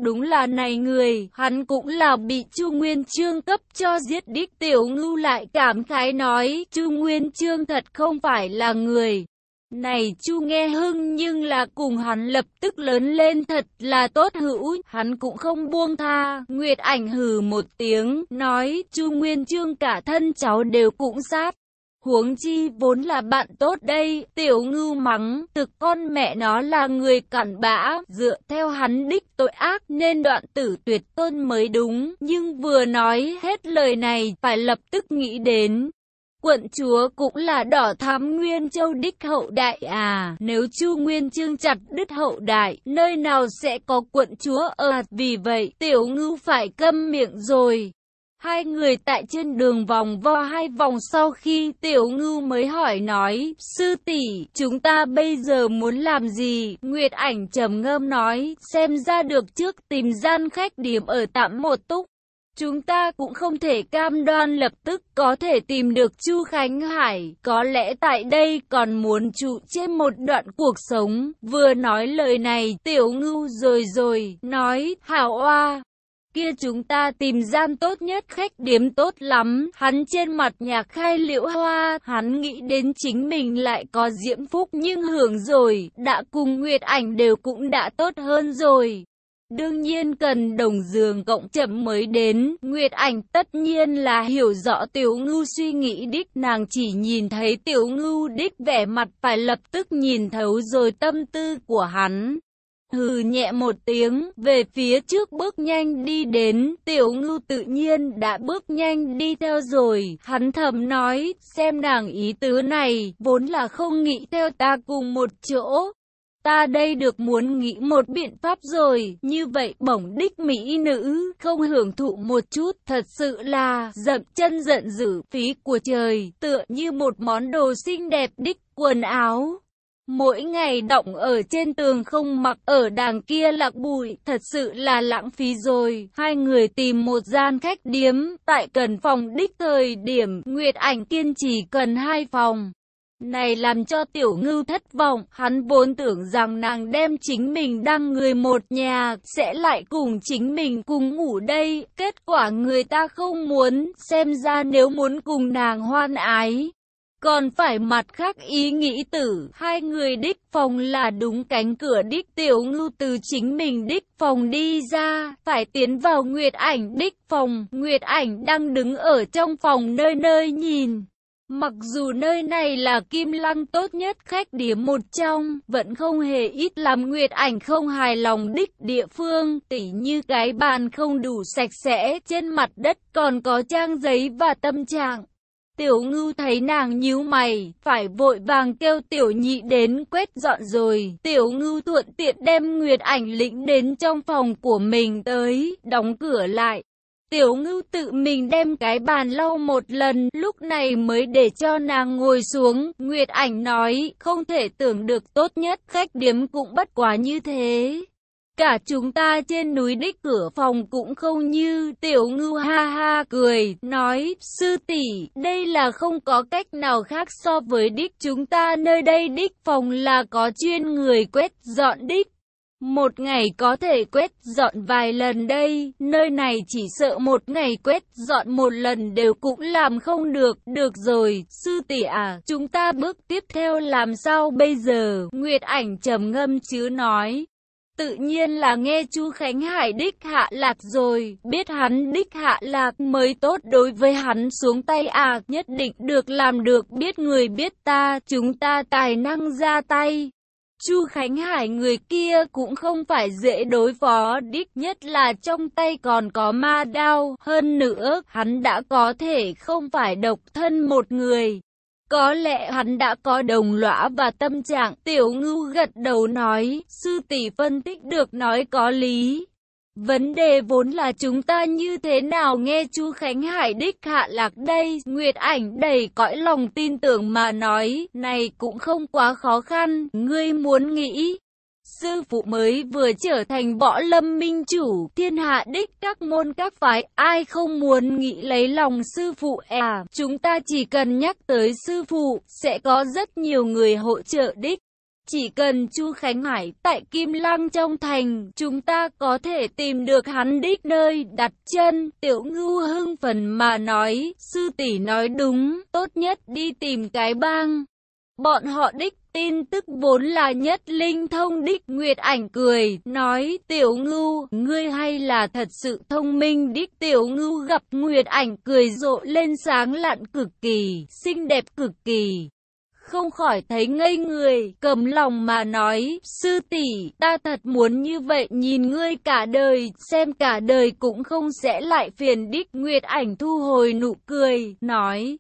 Đúng là này người, hắn cũng là bị Chu Nguyên Chương cấp cho giết đích tiểu ngưu lại cảm khái nói, Chu Nguyên Chương thật không phải là người. Này Chu nghe hưng nhưng là cùng hắn lập tức lớn lên thật là tốt hữu, hắn cũng không buông tha. Nguyệt ảnh hừ một tiếng, nói Chu Nguyên Chương cả thân cháu đều cũng sát. Huống chi vốn là bạn tốt đây, tiểu ngưu mắng, thực con mẹ nó là người cặn bã, dựa theo hắn đích tội ác nên đoạn tử tuyệt tôn mới đúng, nhưng vừa nói hết lời này phải lập tức nghĩ đến, Quận chúa cũng là đỏ thám Nguyên Châu đích hậu đại à, nếu Chu Nguyên Chương chặt đứt hậu đại, nơi nào sẽ có quận chúa ở, vì vậy tiểu ngưu phải câm miệng rồi. Hai người tại trên đường vòng vo hai vòng sau khi tiểu ngưu mới hỏi nói, sư tỷ chúng ta bây giờ muốn làm gì? Nguyệt ảnh trầm ngâm nói, xem ra được trước tìm gian khách điểm ở tạm một túc. Chúng ta cũng không thể cam đoan lập tức có thể tìm được Chu Khánh Hải, có lẽ tại đây còn muốn trụ trên một đoạn cuộc sống. Vừa nói lời này, tiểu ngưu rồi rồi, nói, hảo oa, kia chúng ta tìm gian tốt nhất khách điếm tốt lắm. Hắn trên mặt nhạc khai liễu hoa, hắn nghĩ đến chính mình lại có diễm phúc nhưng hưởng rồi, đã cùng Nguyệt ảnh đều cũng đã tốt hơn rồi. Đương nhiên cần đồng giường cộng chậm mới đến, Nguyệt ảnh tất nhiên là hiểu rõ tiểu ngưu suy nghĩ đích nàng chỉ nhìn thấy tiểu ngưu đích vẻ mặt phải lập tức nhìn thấu rồi tâm tư của hắn. Hừ nhẹ một tiếng, về phía trước bước nhanh đi đến, tiểu ngưu tự nhiên đã bước nhanh đi theo rồi, hắn thầm nói, xem nàng ý tứ này, vốn là không nghĩ theo ta cùng một chỗ. Ta đây được muốn nghĩ một biện pháp rồi, như vậy bổng đích mỹ nữ, không hưởng thụ một chút, thật sự là dậm chân giận dữ, phí của trời, tựa như một món đồ xinh đẹp đích quần áo. Mỗi ngày động ở trên tường không mặc ở đàng kia lạc bụi, thật sự là lãng phí rồi. Hai người tìm một gian khách điếm, tại cần phòng đích thời điểm, Nguyệt Ảnh kiên trì cần hai phòng. Này làm cho tiểu ngưu thất vọng, hắn vốn tưởng rằng nàng đem chính mình đăng người một nhà, sẽ lại cùng chính mình cùng ngủ đây, kết quả người ta không muốn, xem ra nếu muốn cùng nàng hoan ái, còn phải mặt khác ý nghĩ tử, hai người đích phòng là đúng cánh cửa đích tiểu ngưu từ chính mình đích phòng đi ra, phải tiến vào Nguyệt ảnh đích phòng, Nguyệt ảnh đang đứng ở trong phòng nơi nơi nhìn. Mặc dù nơi này là kim lăng tốt nhất khách điểm một trong, vẫn không hề ít làm Nguyệt ảnh không hài lòng đích địa phương, tỉ như cái bàn không đủ sạch sẽ, trên mặt đất còn có trang giấy và tâm trạng. Tiểu ngưu thấy nàng nhíu mày, phải vội vàng kêu tiểu nhị đến quét dọn rồi. Tiểu ngưu thuận tiện đem Nguyệt ảnh lĩnh đến trong phòng của mình tới, đóng cửa lại. Tiểu ngưu tự mình đem cái bàn lau một lần, lúc này mới để cho nàng ngồi xuống. Nguyệt ảnh nói, không thể tưởng được tốt nhất, khách điếm cũng bất quá như thế. Cả chúng ta trên núi đích cửa phòng cũng không như, tiểu ngưu ha ha cười, nói, sư tỷ đây là không có cách nào khác so với đích chúng ta nơi đây đích phòng là có chuyên người quét dọn đích. Một ngày có thể quét dọn vài lần đây, nơi này chỉ sợ một ngày quét dọn một lần đều cũng làm không được. Được rồi, sư tỷ à, chúng ta bước tiếp theo làm sao bây giờ? Nguyệt ảnh trầm ngâm chứ nói. Tự nhiên là nghe chu Khánh Hải đích hạ lạc rồi, biết hắn đích hạ lạc mới tốt đối với hắn xuống tay à, nhất định được làm được biết người biết ta, chúng ta tài năng ra tay. Chu Khánh Hải người kia cũng không phải dễ đối phó đích nhất là trong tay còn có ma đao, hơn nữa hắn đã có thể không phải độc thân một người. Có lẽ hắn đã có đồng lõa và tâm trạng, tiểu ngưu gật đầu nói, sư tỷ phân tích được nói có lý. Vấn đề vốn là chúng ta như thế nào nghe chú Khánh Hải đích hạ lạc đây, Nguyệt ảnh đầy cõi lòng tin tưởng mà nói, này cũng không quá khó khăn, ngươi muốn nghĩ. Sư phụ mới vừa trở thành võ lâm minh chủ, thiên hạ đích các môn các phái, ai không muốn nghĩ lấy lòng sư phụ e à, chúng ta chỉ cần nhắc tới sư phụ, sẽ có rất nhiều người hỗ trợ đích. Chỉ cần Chu Khánh Hải tại Kim Lăng trong thành, chúng ta có thể tìm được hắn đích nơi đặt chân. Tiểu ngưu hưng phần mà nói, sư tỷ nói đúng, tốt nhất đi tìm cái bang. Bọn họ đích tin tức vốn là nhất linh thông đích Nguyệt ảnh cười, nói tiểu ngưu, ngươi hay là thật sự thông minh đích tiểu ngưu gặp Nguyệt ảnh cười rộ lên sáng lạn cực kỳ, xinh đẹp cực kỳ. Không khỏi thấy ngây người, cầm lòng mà nói, sư tỷ, ta thật muốn như vậy nhìn ngươi cả đời, xem cả đời cũng không sẽ lại phiền đích Nguyệt ảnh thu hồi nụ cười, nói.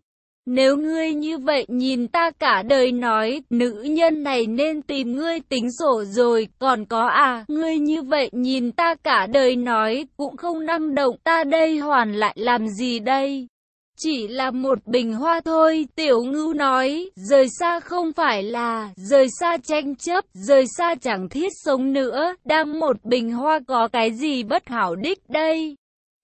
Nếu ngươi như vậy nhìn ta cả đời nói, nữ nhân này nên tìm ngươi tính sổ rồi, còn có à, ngươi như vậy nhìn ta cả đời nói, cũng không năng động, ta đây hoàn lại làm gì đây? Chỉ là một bình hoa thôi, tiểu ngưu nói, rời xa không phải là, rời xa tranh chấp, rời xa chẳng thiết sống nữa, đang một bình hoa có cái gì bất hảo đích đây?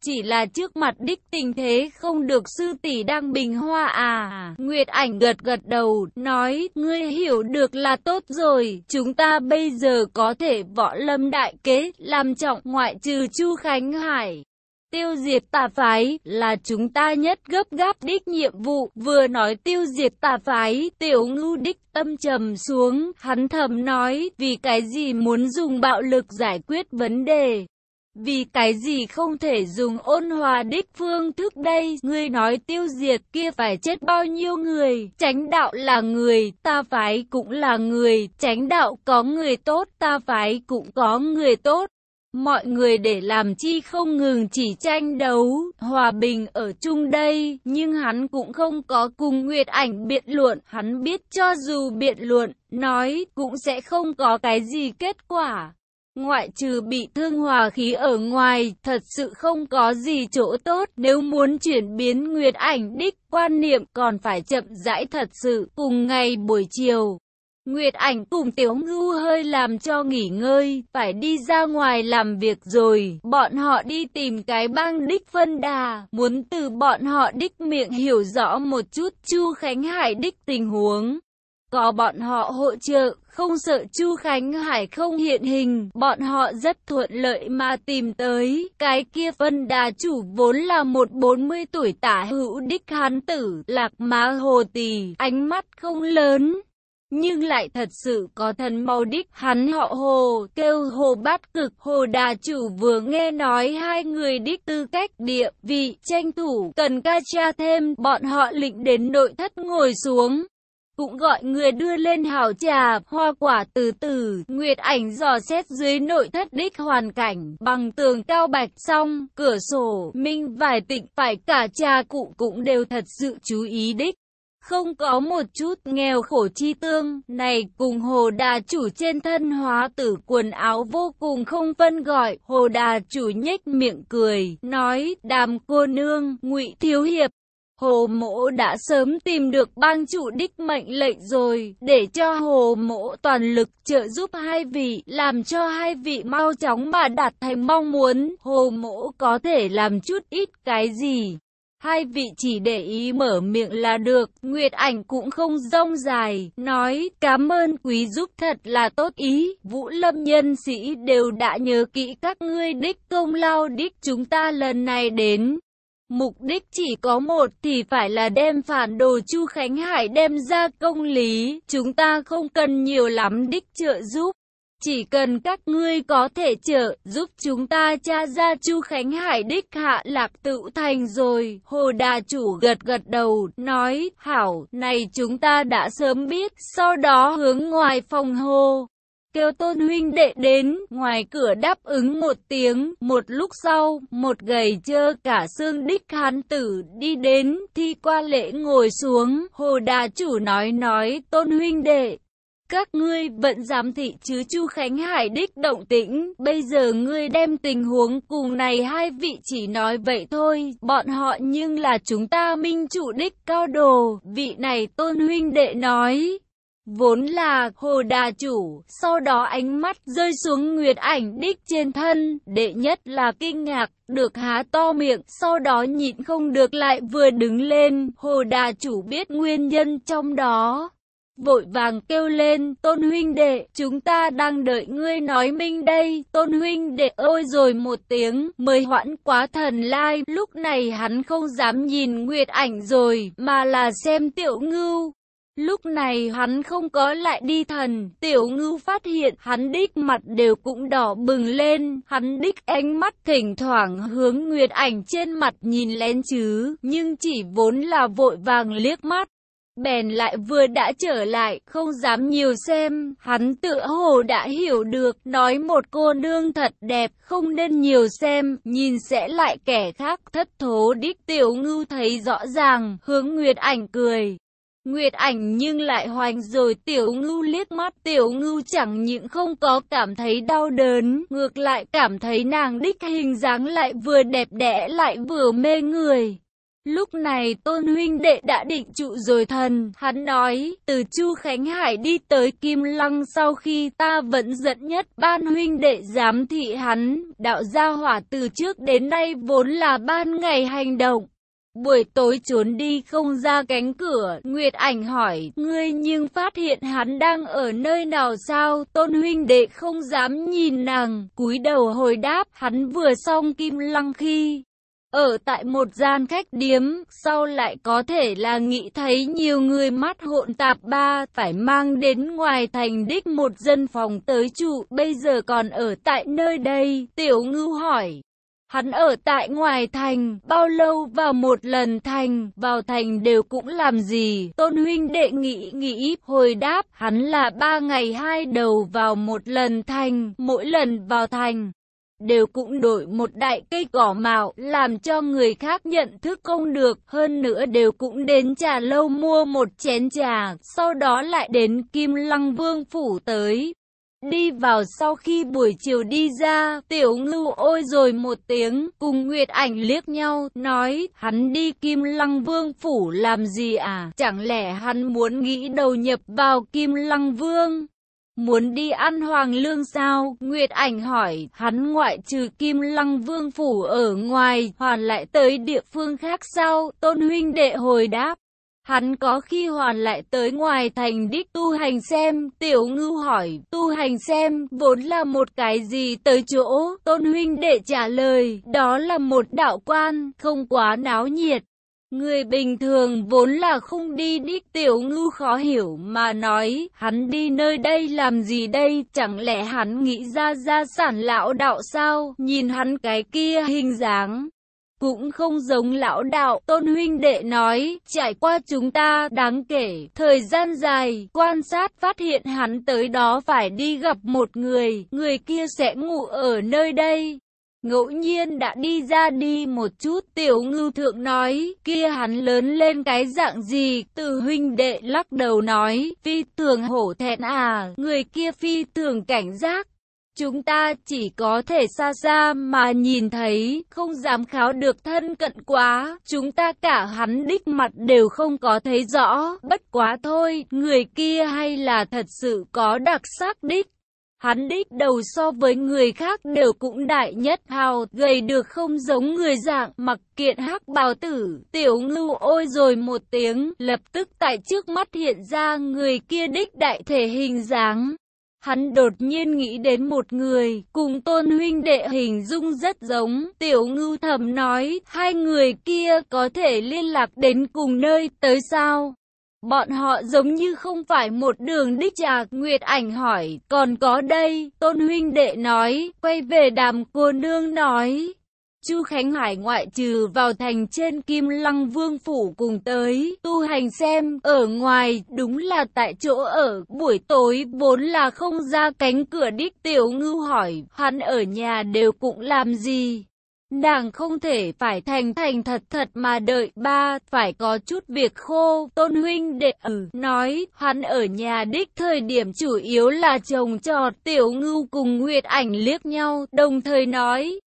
Chỉ là trước mặt đích tình thế không được sư tỷ đang bình hoa à. Nguyệt ảnh gật gật đầu, nói, ngươi hiểu được là tốt rồi, chúng ta bây giờ có thể võ lâm đại kế, làm trọng ngoại trừ Chu Khánh Hải. Tiêu diệt tà phái là chúng ta nhất gấp gáp đích nhiệm vụ, vừa nói tiêu diệt tà phái, tiểu ngưu đích tâm trầm xuống, hắn thầm nói, vì cái gì muốn dùng bạo lực giải quyết vấn đề. Vì cái gì không thể dùng ôn hòa đích phương thức đây, ngươi nói tiêu diệt kia phải chết bao nhiêu người, tránh đạo là người, ta phái cũng là người, tránh đạo có người tốt, ta phái cũng có người tốt. Mọi người để làm chi không ngừng chỉ tranh đấu, hòa bình ở chung đây, nhưng hắn cũng không có cùng Nguyệt Ảnh biện luận, hắn biết cho dù biện luận, nói cũng sẽ không có cái gì kết quả. Ngoại trừ bị thương hòa khí ở ngoài, thật sự không có gì chỗ tốt, nếu muốn chuyển biến Nguyệt Ảnh đích quan niệm còn phải chậm rãi thật sự, cùng ngày buổi chiều. Nguyệt ảnh cùng Tiểu Ngưu hơi làm cho nghỉ ngơi, phải đi ra ngoài làm việc rồi, bọn họ đi tìm cái bang đích phân đà, muốn từ bọn họ đích miệng hiểu rõ một chút Chu Khánh Hải đích tình huống. Có bọn họ hỗ trợ, không sợ Chu Khánh Hải không hiện hình, bọn họ rất thuận lợi mà tìm tới. Cái kia vân đà chủ vốn là một 40 tuổi tả hữu đích hán tử, lạc má hồ tỳ, ánh mắt không lớn, nhưng lại thật sự có thần màu đích. Hắn họ hồ, kêu hồ bát cực, hồ đà chủ vừa nghe nói hai người đích tư cách địa, vị, tranh thủ, cần ca tra thêm, bọn họ lĩnh đến nội thất ngồi xuống. Cũng gọi người đưa lên hào trà, hoa quả từ từ, Nguyệt ảnh dò xét dưới nội thất đích hoàn cảnh, bằng tường cao bạch xong, cửa sổ, minh vài tịnh phải cả trà cụ cũng đều thật sự chú ý đích không có một chút nghèo khổ chi tương, này cùng hồ đà chủ trên thân hóa tử quần áo vô cùng không phân gọi, hồ đà chủ nhếch miệng cười, nói, đàm cô nương, ngụy thiếu hiệp. Hồ mỗ đã sớm tìm được bang chủ đích mệnh lệnh rồi, để cho hồ mỗ toàn lực trợ giúp hai vị, làm cho hai vị mau chóng mà đạt thành mong muốn, hồ mỗ có thể làm chút ít cái gì. Hai vị chỉ để ý mở miệng là được, Nguyệt ảnh cũng không rong dài, nói cảm ơn quý giúp thật là tốt ý, Vũ Lâm nhân sĩ đều đã nhớ kỹ các ngươi đích công lao đích chúng ta lần này đến. Mục đích chỉ có một thì phải là đem phản đồ Chu Khánh Hải đem ra công lý, chúng ta không cần nhiều lắm đích trợ giúp. Chỉ cần các ngươi có thể trợ giúp chúng ta tra ra Chu Khánh Hải đích hạ lạc tự thành rồi. Hồ đà chủ gật gật đầu, nói, hảo, này chúng ta đã sớm biết, sau đó hướng ngoài phòng hồ. Kêu tôn huynh đệ đến, ngoài cửa đáp ứng một tiếng, một lúc sau, một gầy chơ cả xương đích hán tử đi đến, thi qua lễ ngồi xuống, hồ đà chủ nói nói, tôn huynh đệ, các ngươi vẫn dám thị chứ Chu Khánh Hải đích động tĩnh, bây giờ ngươi đem tình huống cùng này hai vị chỉ nói vậy thôi, bọn họ nhưng là chúng ta minh chủ đích cao đồ, vị này tôn huynh đệ nói. Vốn là hồ đà chủ, sau đó ánh mắt rơi xuống nguyệt ảnh đích trên thân, đệ nhất là kinh ngạc, được há to miệng, sau đó nhịn không được lại vừa đứng lên, hồ đà chủ biết nguyên nhân trong đó, vội vàng kêu lên, tôn huynh đệ, chúng ta đang đợi ngươi nói minh đây, tôn huynh đệ ôi rồi một tiếng, mới hoãn quá thần lai, lúc này hắn không dám nhìn nguyệt ảnh rồi, mà là xem tiểu ngưu. Lúc này hắn không có lại đi thần, tiểu ngưu phát hiện hắn đích mặt đều cũng đỏ bừng lên, hắn đích ánh mắt thỉnh thoảng hướng nguyệt ảnh trên mặt nhìn lén chứ, nhưng chỉ vốn là vội vàng liếc mắt. Bèn lại vừa đã trở lại, không dám nhiều xem, hắn tự hồ đã hiểu được, nói một cô nương thật đẹp, không nên nhiều xem, nhìn sẽ lại kẻ khác thất thố đích tiểu ngưu thấy rõ ràng, hướng Nguyệt ảnh cười. Nguyệt ảnh nhưng lại hoành rồi tiểu ngưu liếc mắt tiểu ngưu chẳng những không có cảm thấy đau đớn, ngược lại cảm thấy nàng đích hình dáng lại vừa đẹp đẽ lại vừa mê người. Lúc này tôn huynh đệ đã định trụ rồi thần, hắn nói, từ Chu Khánh Hải đi tới Kim Lăng sau khi ta vẫn dẫn nhất ban huynh đệ giám thị hắn, đạo gia hỏa từ trước đến nay vốn là ban ngày hành động. Buổi tối trốn đi không ra cánh cửa, Nguyệt Ảnh hỏi, ngươi nhưng phát hiện hắn đang ở nơi nào sao? Tôn huynh đệ không dám nhìn nàng, cúi đầu hồi đáp, hắn vừa xong kim lăng khi ở tại một gian khách điếm, sau lại có thể là nghĩ thấy nhiều người mắt hộn tạp ba, phải mang đến ngoài thành đích một dân phòng tới trụ, bây giờ còn ở tại nơi đây, tiểu ngưu hỏi. Hắn ở tại ngoài thành, bao lâu vào một lần thành, vào thành đều cũng làm gì? Tôn huynh đệ nghĩ nghĩ, hồi đáp, hắn là ba ngày hai đầu vào một lần thành, mỗi lần vào thành đều cũng đổi một đại cây cỏ mạo, làm cho người khác nhận thức không được, hơn nữa đều cũng đến trà lâu mua một chén trà, sau đó lại đến Kim Lăng Vương phủ tới. Đi vào sau khi buổi chiều đi ra, tiểu ngưu ôi rồi một tiếng, cùng Nguyệt ảnh liếc nhau, nói, hắn đi Kim Lăng Vương phủ làm gì à? Chẳng lẽ hắn muốn nghĩ đầu nhập vào Kim Lăng Vương? Muốn đi ăn hoàng lương sao? Nguyệt ảnh hỏi, hắn ngoại trừ Kim Lăng Vương Phủ ở ngoài, hoàn lại tới địa phương khác sao? Tôn huynh đệ hồi đáp. Hắn có khi hoàn lại tới ngoài thành đích tu hành xem, tiểu ngưu hỏi, tu hành xem, vốn là một cái gì tới chỗ, tôn huynh đệ trả lời, đó là một đạo quan, không quá náo nhiệt. Người bình thường vốn là không đi đích tiểu ngư khó hiểu mà nói, hắn đi nơi đây làm gì đây, chẳng lẽ hắn nghĩ ra gia sản lão đạo sao, nhìn hắn cái kia hình dáng. Cũng không giống lão đạo, tôn huynh đệ nói, trải qua chúng ta, đáng kể, thời gian dài, quan sát phát hiện hắn tới đó phải đi gặp một người, người kia sẽ ngủ ở nơi đây. Ngẫu nhiên đã đi ra đi một chút tiểu ngư thượng nói, kia hắn lớn lên cái dạng gì, từ huynh đệ lắc đầu nói, phi thường hổ thẹn à, người kia phi thường cảnh giác. Chúng ta chỉ có thể xa xa mà nhìn thấy, không dám kháo được thân cận quá, chúng ta cả hắn đích mặt đều không có thấy rõ, bất quá thôi, người kia hay là thật sự có đặc sắc đích. Hắn đích đầu so với người khác đều cũng đại nhất hào, gầy được không giống người dạng, mặc kiện hắc bào tử, tiểu ngưu ôi rồi một tiếng, lập tức tại trước mắt hiện ra người kia đích đại thể hình dáng. Hắn đột nhiên nghĩ đến một người, cùng tôn huynh đệ hình dung rất giống, tiểu ngưu thầm nói, hai người kia có thể liên lạc đến cùng nơi tới sao? Bọn họ giống như không phải một đường đích trạc, Nguyệt ảnh hỏi, còn có đây, tôn huynh đệ nói, quay về đàm cô nương nói. Chu Khánh Hải ngoại trừ vào thành trên Kim Lăng Vương Phủ cùng tới, tu hành xem, ở ngoài, đúng là tại chỗ ở, buổi tối, vốn là không ra cánh cửa đích tiểu ngưu hỏi, hắn ở nhà đều cũng làm gì. Nàng không thể phải thành thành thật thật mà đợi ba, phải có chút việc khô. Tôn huynh đệ ừ, nói, hắn ở nhà đích thời điểm chủ yếu là chồng trọt, tiểu ngưu cùng Nguyệt ảnh liếc nhau, đồng thời nói.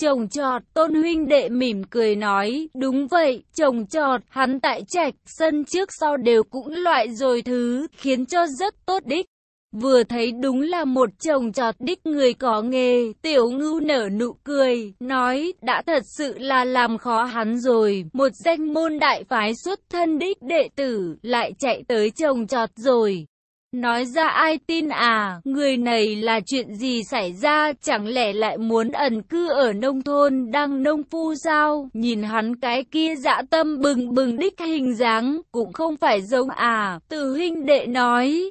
Chồng trọt, tôn huynh đệ mỉm cười nói, đúng vậy, chồng trọt, hắn tại trạch, sân trước sau đều cũng loại rồi thứ, khiến cho rất tốt đích. Vừa thấy đúng là một chồng trọt đích người có nghề, tiểu ngưu nở nụ cười, nói, đã thật sự là làm khó hắn rồi, một danh môn đại phái xuất thân đích đệ tử, lại chạy tới chồng trọt rồi. Nói ra ai tin à, người này là chuyện gì xảy ra, chẳng lẽ lại muốn ẩn cư ở nông thôn, đang nông phu sao, nhìn hắn cái kia dã tâm bừng bừng đích hình dáng, cũng không phải giống à, từ huynh đệ nói.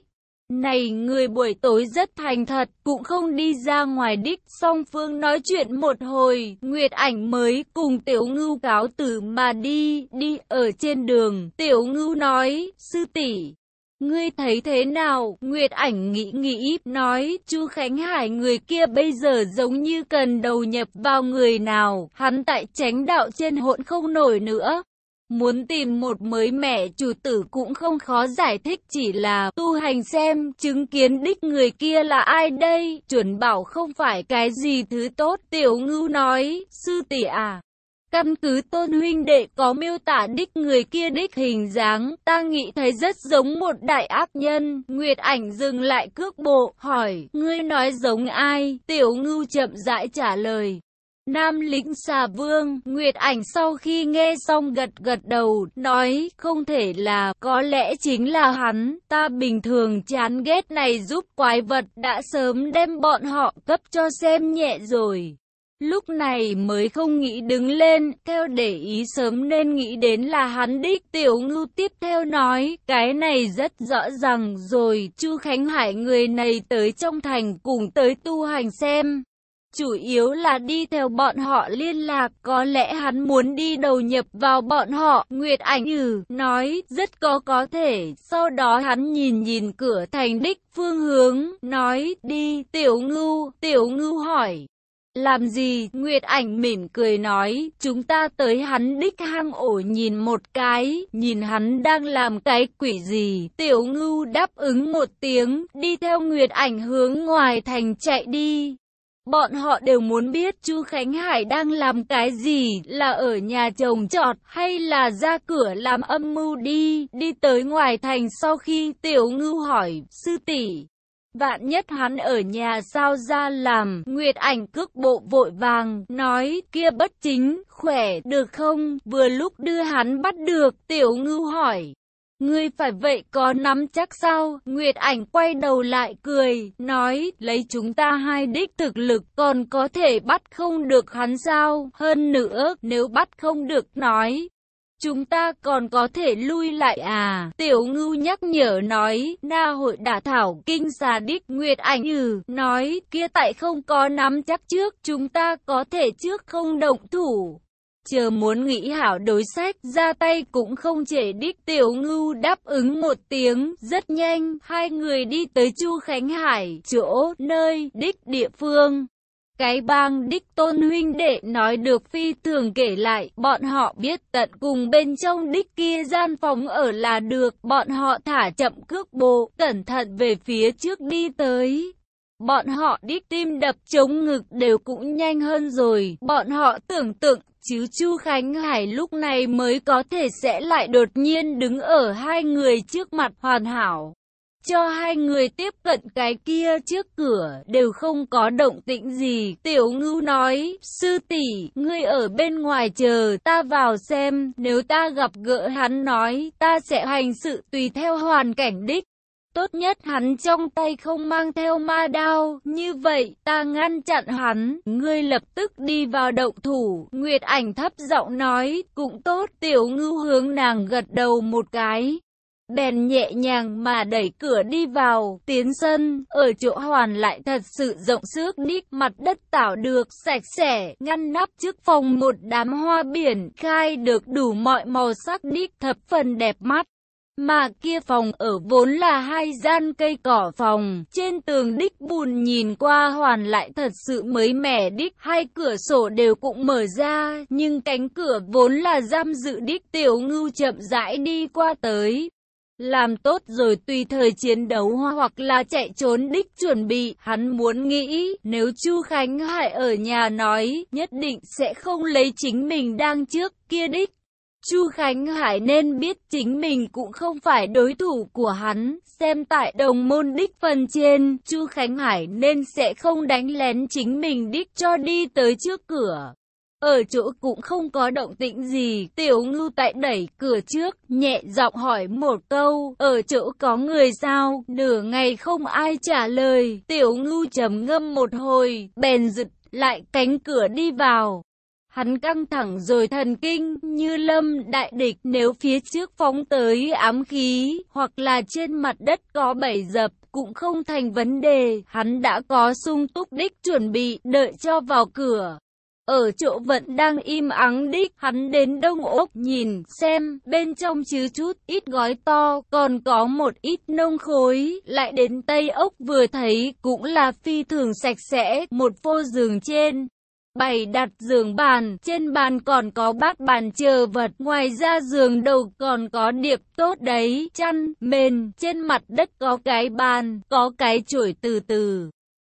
Này người buổi tối rất thành thật, cũng không đi ra ngoài đích, song phương nói chuyện một hồi, Nguyệt ảnh mới cùng Tiểu Ngưu cáo tử mà đi, đi ở trên đường, Tiểu Ngưu nói, sư tỷ Ngươi thấy thế nào? Nguyệt ảnh nghĩ nghĩ, nói, chu Khánh Hải người kia bây giờ giống như cần đầu nhập vào người nào, hắn tại tránh đạo trên hỗn không nổi nữa. Muốn tìm một mới mẹ chủ tử cũng không khó giải thích chỉ là tu hành xem chứng kiến đích người kia là ai đây. Chuẩn bảo không phải cái gì thứ tốt. Tiểu ngưu nói, sư tỷ à. Căn cứ tôn huynh đệ có miêu tả đích người kia đích hình dáng, ta nghĩ thấy rất giống một đại ác nhân. Nguyệt ảnh dừng lại cước bộ, hỏi, ngươi nói giống ai? Tiểu ngưu chậm rãi trả lời. Nam lĩnh xà vương, Nguyệt ảnh sau khi nghe xong gật gật đầu, nói không thể là, có lẽ chính là hắn, ta bình thường chán ghét này giúp quái vật đã sớm đem bọn họ cấp cho xem nhẹ rồi. Lúc này mới không nghĩ đứng lên, theo để ý sớm nên nghĩ đến là hắn đích tiểu ngưu tiếp theo nói, cái này rất rõ ràng rồi, Chu Khánh Hải người này tới trong thành cùng tới tu hành xem. Chủ yếu là đi theo bọn họ liên lạc, có lẽ hắn muốn đi đầu nhập vào bọn họ, Nguyệt Ảnh ừ, nói, rất có có thể, sau đó hắn nhìn nhìn cửa thành đích phương hướng, nói, đi, tiểu ngưu, tiểu ngưu hỏi. Làm gì? Nguyệt ảnh mỉm cười nói, chúng ta tới hắn đích hang ổ nhìn một cái, nhìn hắn đang làm cái quỷ gì. Tiểu ngưu đáp ứng một tiếng, đi theo Nguyệt ảnh hướng ngoài thành chạy đi. Bọn họ đều muốn biết Chu Khánh Hải đang làm cái gì, là ở nhà chồng trọt hay là ra cửa làm âm mưu đi, đi tới ngoài thành sau khi Tiểu Ngưu hỏi, sư tỷ Vạn nhất hắn ở nhà sao ra làm, Nguyệt ảnh cước bộ vội vàng, nói, kia bất chính, khỏe, được không? Vừa lúc đưa hắn bắt được, tiểu ngưu hỏi. Ngươi phải vậy có nắm chắc sao? Nguyệt ảnh quay đầu lại cười, nói, lấy chúng ta hai đích thực lực còn có thể bắt không được hắn sao? Hơn nữa, nếu bắt không được nói, Chúng ta còn có thể lui lại à? Tiểu ngưu nhắc nhở nói, na hội đả thảo kinh xà đích Nguyệt ảnh ừ, nói, kia tại không có nắm chắc trước, chúng ta có thể trước không động thủ. Chờ muốn nghĩ hảo đối sách, ra tay cũng không trễ đích tiểu ngưu đáp ứng một tiếng, rất nhanh, hai người đi tới Chu Khánh Hải, chỗ, nơi, đích địa phương. Cái bang đích tôn huynh đệ nói được phi thường kể lại, bọn họ biết tận cùng bên trong đích kia gian phòng ở là được, bọn họ thả chậm cước bộ, cẩn thận về phía trước đi tới. Bọn họ đích tim đập chống ngực đều cũng nhanh hơn rồi, bọn họ tưởng tượng, chứ Chu Khánh Hải lúc này mới có thể sẽ lại đột nhiên đứng ở hai người trước mặt hoàn hảo cho hai người tiếp cận cái kia trước cửa, đều không có động tĩnh gì. Tiểu ngưu nói, sư tỷ, ngươi ở bên ngoài chờ, ta vào xem, nếu ta gặp gỡ hắn nói, ta sẽ hành sự tùy theo hoàn cảnh đích. Tốt nhất hắn trong tay không mang theo ma đao, như vậy ta ngăn chặn hắn, ngươi lập tức đi vào động thủ, Nguyệt ảnh thấp giọng nói, cũng tốt, tiểu ngưu hướng nàng gật đầu một cái bèn nhẹ nhàng mà đẩy cửa đi vào, tiến sân, ở chỗ hoàn lại thật sự rộng xước đít mặt đất tạo được sạch sẽ, ngăn nắp trước phòng một đám hoa biển khai được đủ mọi màu sắc đít thập phần đẹp mắt. Mà kia phòng ở vốn là hai gian cây cỏ phòng, trên tường đích bùn nhìn qua hoàn lại thật sự mới mẻ đích, hai cửa sổ đều cũng mở ra, nhưng cánh cửa vốn là giam dự đích. Tiểu ngưu chậm rãi đi qua tới, làm tốt rồi tùy thời chiến đấu hoặc là chạy trốn đích chuẩn bị, hắn muốn nghĩ, nếu Chu Khánh Hải ở nhà nói, nhất định sẽ không lấy chính mình đang trước kia đích. Chu Khánh Hải nên biết chính mình cũng không phải đối thủ của hắn, xem tại đồng môn đích phần trên, Chu Khánh Hải nên sẽ không đánh lén chính mình đích cho đi tới trước cửa. Ở chỗ cũng không có động tĩnh gì, tiểu ngưu tại đẩy cửa trước, nhẹ giọng hỏi một câu, ở chỗ có người sao, nửa ngày không ai trả lời, tiểu ngưu trầm ngâm một hồi, bèn giựt lại cánh cửa đi vào. Hắn căng thẳng rồi thần kinh, như lâm đại địch nếu phía trước phóng tới ám khí, hoặc là trên mặt đất có bảy dập, cũng không thành vấn đề, hắn đã có sung túc đích chuẩn bị, đợi cho vào cửa. Ở chỗ vẫn đang im ắng đích, hắn đến đông ốc nhìn, xem, bên trong chứ chút, ít gói to, còn có một ít nông khối, lại đến tây ốc vừa thấy, cũng là phi thường sạch sẽ, một phô giường trên. Bày đặt giường bàn, trên bàn còn có bát bàn chờ vật, ngoài ra giường đầu còn có điệp tốt đấy, chăn, mền, trên mặt đất có cái bàn, có cái chổi từ từ.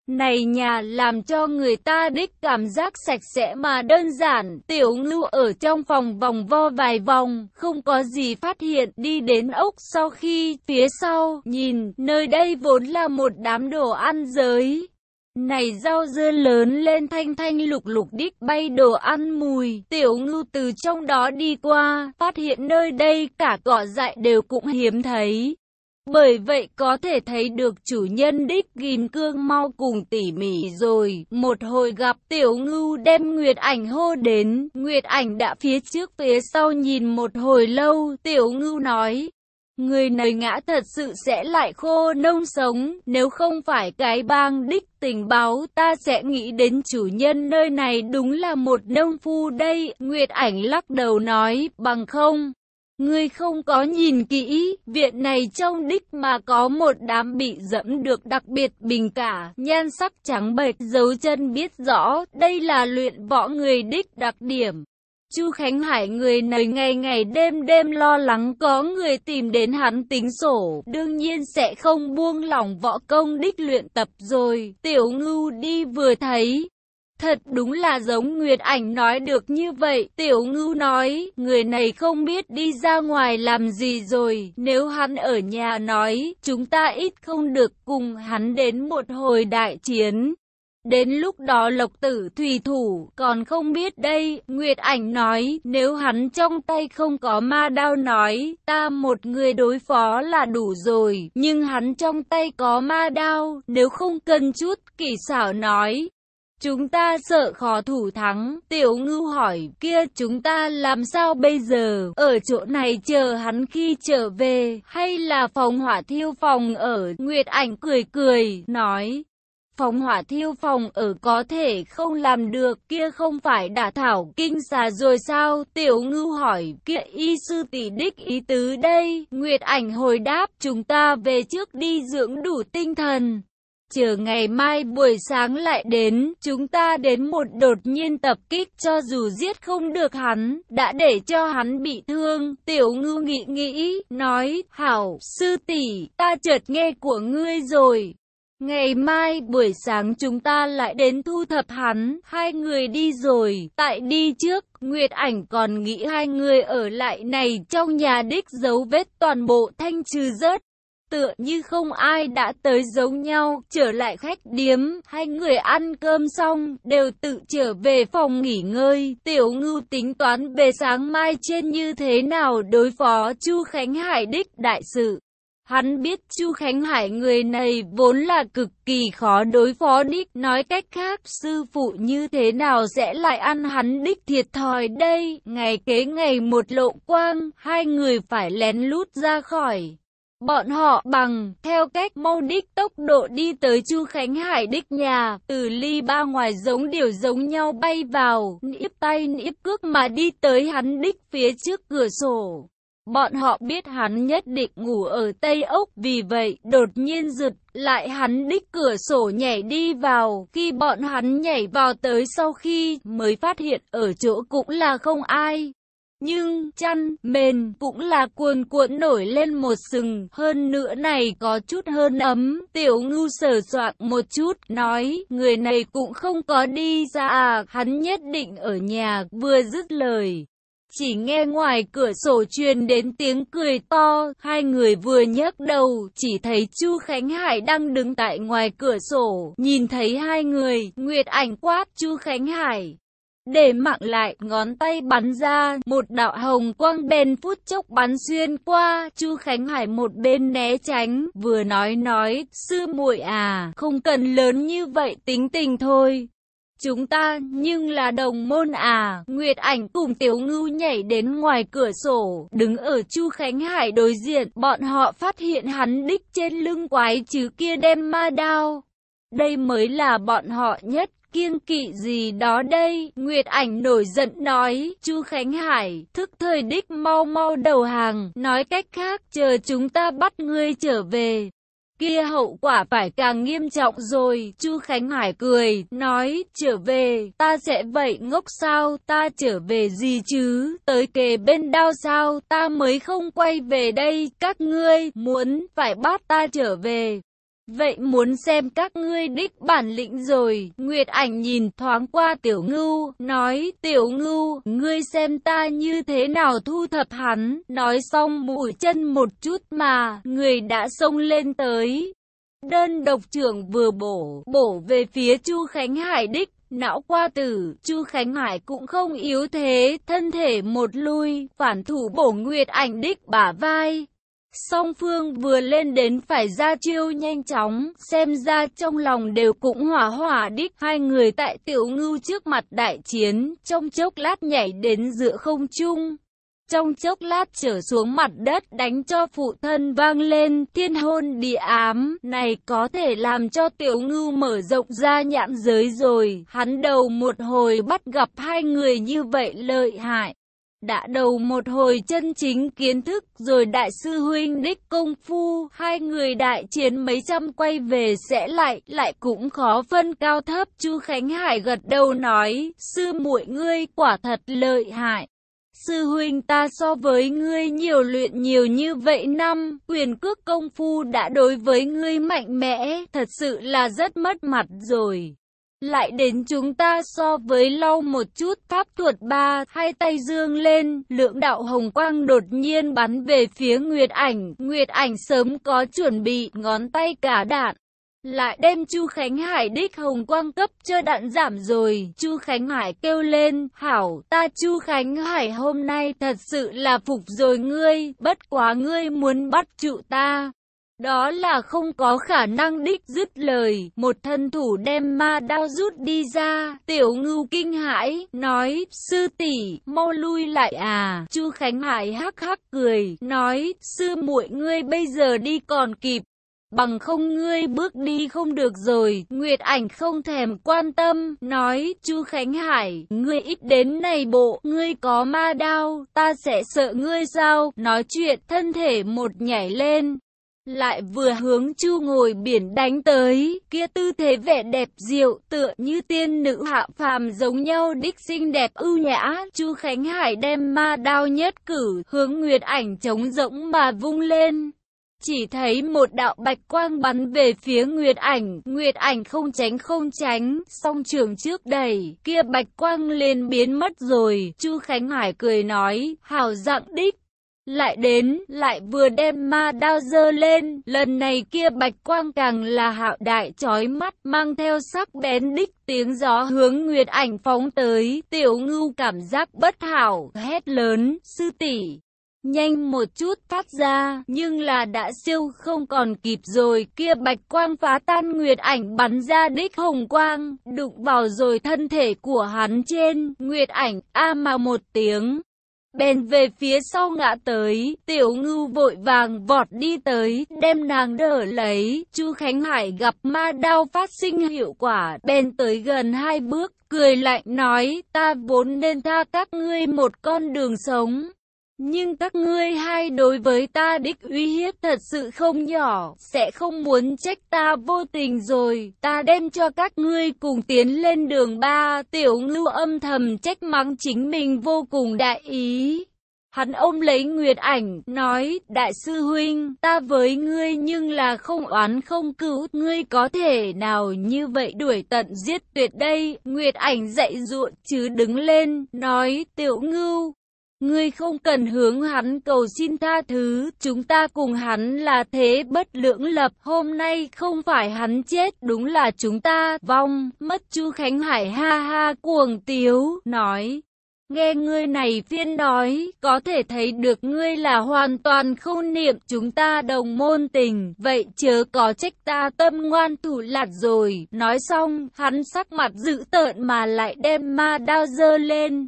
Này nhà làm cho người ta đích cảm giác sạch sẽ mà đơn giản, tiểu ngưu ở trong phòng vòng vo vài vòng, không có gì phát hiện, đi đến ốc sau khi, phía sau, nhìn, nơi đây vốn là một đám đồ ăn giới. Này rau dưa lớn lên thanh thanh lục lục đích bay đồ ăn mùi, tiểu ngưu từ trong đó đi qua, phát hiện nơi đây cả cỏ dại đều cũng hiếm thấy. Bởi vậy có thể thấy được chủ nhân đích ghim cương mau cùng tỉ mỉ rồi. Một hồi gặp tiểu ngưu đem Nguyệt ảnh hô đến, Nguyệt ảnh đã phía trước phía sau nhìn một hồi lâu, tiểu ngưu nói. Người này ngã thật sự sẽ lại khô nông sống, nếu không phải cái bang đích tình báo ta sẽ nghĩ đến chủ nhân nơi này đúng là một nông phu đây. Nguyệt ảnh lắc đầu nói, bằng không. Ngươi không có nhìn kỹ, viện này trong đích mà có một đám bị dẫm được đặc biệt bình cả, nhan sắc trắng bệch, dấu chân biết rõ, đây là luyện võ người đích đặc điểm. Chu Khánh Hải người này ngày ngày đêm đêm lo lắng có người tìm đến hắn tính sổ, đương nhiên sẽ không buông lỏng võ công đích luyện tập rồi. Tiểu ngưu đi vừa thấy, Thật đúng là giống Nguyệt Ảnh nói được như vậy. Tiểu ngưu nói, người này không biết đi ra ngoài làm gì rồi. Nếu hắn ở nhà nói, chúng ta ít không được cùng hắn đến một hồi đại chiến. Đến lúc đó lộc tử thủy thủ còn không biết đây, Nguyệt Ảnh nói, nếu hắn trong tay không có ma đao nói, ta một người đối phó là đủ rồi, nhưng hắn trong tay có ma đao, nếu không cần chút, kỳ xảo nói, Chúng ta sợ khó thủ thắng, tiểu ngưu hỏi, kia chúng ta làm sao bây giờ, ở chỗ này chờ hắn khi trở về, hay là phòng hỏa thiêu phòng ở, Nguyệt ảnh cười cười, nói. Phòng hỏa thiêu phòng ở có thể không làm được, kia không phải đả thảo kinh xà rồi sao, tiểu ngưu hỏi, kia y sư tỷ đích ý tứ đây, Nguyệt ảnh hồi đáp, chúng ta về trước đi dưỡng đủ tinh thần. Chờ ngày mai buổi sáng lại đến, chúng ta đến một đột nhiên tập kích cho dù giết không được hắn, đã để cho hắn bị thương. Tiểu ngư nghĩ nghĩ, nói, hảo, sư tỷ, ta chợt nghe của ngươi rồi. Ngày mai buổi sáng chúng ta lại đến thu thập hắn, hai người đi rồi, tại đi trước, Nguyệt ảnh còn nghĩ hai người ở lại này trong nhà đích dấu vết toàn bộ thanh trừ rớt tựa như không ai đã tới giống nhau, trở lại khách điếm, hai người ăn cơm xong, đều tự trở về phòng nghỉ ngơi, tiểu ngưu tính toán về sáng mai trên như thế nào đối phó Chu Khánh Hải đích đại sự. Hắn biết Chu Khánh Hải người này vốn là cực kỳ khó đối phó đích, nói cách khác, sư phụ như thế nào sẽ lại ăn hắn đích thiệt thòi đây, ngày kế ngày một lộ quang, hai người phải lén lút ra khỏi. Bọn họ bằng, theo cách mô đích tốc độ đi tới Chu Khánh Hải đích nhà, từ ly ba ngoài giống điều giống nhau bay vào, nếp tay nếp cước mà đi tới hắn đích phía trước cửa sổ. Bọn họ biết hắn nhất định ngủ ở Tây Ốc, vì vậy đột nhiên giật lại hắn đích cửa sổ nhảy đi vào. Khi bọn hắn nhảy vào tới sau khi mới phát hiện ở chỗ cũng là không ai. Nhưng, chăn, mền cũng là cuồn cuộn nổi lên một sừng, hơn nữa này có chút hơn ấm. Tiểu ngưu sở soạn một chút, nói, người này cũng không có đi ra à, hắn nhất định ở nhà, vừa dứt lời. Chỉ nghe ngoài cửa sổ truyền đến tiếng cười to, hai người vừa nhấc đầu, chỉ thấy Chu Khánh Hải đang đứng tại ngoài cửa sổ, nhìn thấy hai người, Nguyệt ảnh quát Chu Khánh Hải, để mạng lại, ngón tay bắn ra, một đạo hồng quang bền phút chốc bắn xuyên qua, Chu Khánh Hải một bên né tránh, vừa nói nói, sư muội à, không cần lớn như vậy tính tình thôi. Chúng ta, nhưng là đồng môn à, Nguyệt ảnh cùng Tiểu Ngưu nhảy đến ngoài cửa sổ, đứng ở Chu Khánh Hải đối diện, bọn họ phát hiện hắn đích trên lưng quái chứ kia đem ma đao. Đây mới là bọn họ nhất kiêng kỵ gì đó đây? Nguyệt ảnh nổi giận nói, Chu Khánh Hải, thức thời đích mau mau đầu hàng, nói cách khác, chờ chúng ta bắt ngươi trở về. Kia hậu quả phải càng nghiêm trọng rồi, Chu Khánh Hải cười, nói, trở về, ta sẽ vậy ngốc sao, ta trở về gì chứ, tới kề bên đao sao, ta mới không quay về đây, các ngươi, muốn, phải bắt ta trở về. Vậy muốn xem các ngươi đích bản lĩnh rồi, Nguyệt ảnh nhìn thoáng qua tiểu ngưu, nói tiểu ngưu, ngươi xem ta như thế nào thu thập hắn, nói xong mũi chân một chút mà, người đã xông lên tới. Đơn độc trưởng vừa bổ, bổ về phía Chu Khánh Hải đích, não qua tử, Chu Khánh Hải cũng không yếu thế, thân thể một lui, phản thủ bổ Nguyệt ảnh đích bả vai. Song phương vừa lên đến phải ra chiêu nhanh chóng, xem ra trong lòng đều cũng hỏa hỏa đích. Hai người tại tiểu ngưu trước mặt đại chiến, trong chốc lát nhảy đến giữa không trung. Trong chốc lát trở xuống mặt đất đánh cho phụ thân vang lên thiên hôn địa ám. Này có thể làm cho tiểu ngưu mở rộng ra nhãn giới rồi. Hắn đầu một hồi bắt gặp hai người như vậy lợi hại. Đã đầu một hồi chân chính kiến thức rồi đại sư huynh đích công phu, hai người đại chiến mấy trăm quay về sẽ lại, lại cũng khó phân cao thấp. Chu Khánh Hải gật đầu nói, sư muội ngươi quả thật lợi hại. Sư huynh ta so với ngươi nhiều luyện nhiều như vậy năm, quyền cước công phu đã đối với ngươi mạnh mẽ, thật sự là rất mất mặt rồi. Lại đến chúng ta so với lau một chút pháp thuật ba, hai tay dương lên, lượng đạo hồng quang đột nhiên bắn về phía Nguyệt ảnh, Nguyệt ảnh sớm có chuẩn bị, ngón tay cả đạn. Lại đem Chu Khánh Hải đích hồng quang cấp cho đạn giảm rồi, Chu Khánh Hải kêu lên, hảo, ta Chu Khánh Hải hôm nay thật sự là phục rồi ngươi, bất quá ngươi muốn bắt trụ ta. Đó là không có khả năng đích dứt lời, một thân thủ đem ma đao rút đi ra, tiểu ngưu kinh hãi, nói, sư tỷ mau lui lại à, chu Khánh Hải hắc hắc cười, nói, sư muội ngươi bây giờ đi còn kịp, bằng không ngươi bước đi không được rồi, Nguyệt ảnh không thèm quan tâm, nói, chu Khánh Hải, ngươi ít đến này bộ, ngươi có ma đao, ta sẽ sợ ngươi sao, nói chuyện, thân thể một nhảy lên, lại vừa hướng chu ngồi biển đánh tới, kia tư thế vẻ đẹp diệu, tựa như tiên nữ hạ phàm giống nhau đích xinh đẹp ưu nhã, chu Khánh Hải đem ma đao nhất cử, hướng Nguyệt ảnh trống rỗng mà vung lên. Chỉ thấy một đạo bạch quang bắn về phía Nguyệt ảnh, Nguyệt ảnh không tránh không tránh, song trường trước đầy kia bạch quang liền biến mất rồi, Chu Khánh Hải cười nói, hào dạng đích, lại đến, lại vừa đem ma đao dơ lên, lần này kia bạch quang càng là hạo đại chói mắt, mang theo sắc bén đích tiếng gió hướng Nguyệt ảnh phóng tới, tiểu ngưu cảm giác bất hảo, hét lớn, sư tỷ Nhanh một chút phát ra, nhưng là đã siêu không còn kịp rồi, kia bạch quang phá tan Nguyệt ảnh bắn ra đích hồng quang, đụng vào rồi thân thể của hắn trên, Nguyệt ảnh, a mà một tiếng, bèn về phía sau ngã tới, tiểu ngưu vội vàng vọt đi tới, đem nàng đỡ lấy, chu Khánh Hải gặp ma đao phát sinh hiệu quả, bèn tới gần hai bước, cười lạnh nói, ta vốn nên tha các ngươi một con đường sống. Nhưng các ngươi hai đối với ta đích uy hiếp thật sự không nhỏ, sẽ không muốn trách ta vô tình rồi, ta đem cho các ngươi cùng tiến lên đường ba, tiểu lưu âm thầm trách mắng chính mình vô cùng đại ý. Hắn ôm lấy Nguyệt ảnh, nói, Đại sư Huynh, ta với ngươi nhưng là không oán không cứu, ngươi có thể nào như vậy đuổi tận giết tuyệt đây, Nguyệt ảnh dậy ruộng chứ đứng lên, nói, tiểu ngưu, Ngươi không cần hướng hắn cầu xin tha thứ, chúng ta cùng hắn là thế bất lưỡng lập, hôm nay không phải hắn chết, đúng là chúng ta vong, mất Chu Khánh Hải ha ha cuồng tiếu, nói. Nghe ngươi này phiên nói, có thể thấy được ngươi là hoàn toàn không niệm chúng ta đồng môn tình, vậy chớ có trách ta tâm ngoan thủ lạt rồi. Nói xong, hắn sắc mặt dữ tợn mà lại đem ma đao dơ lên,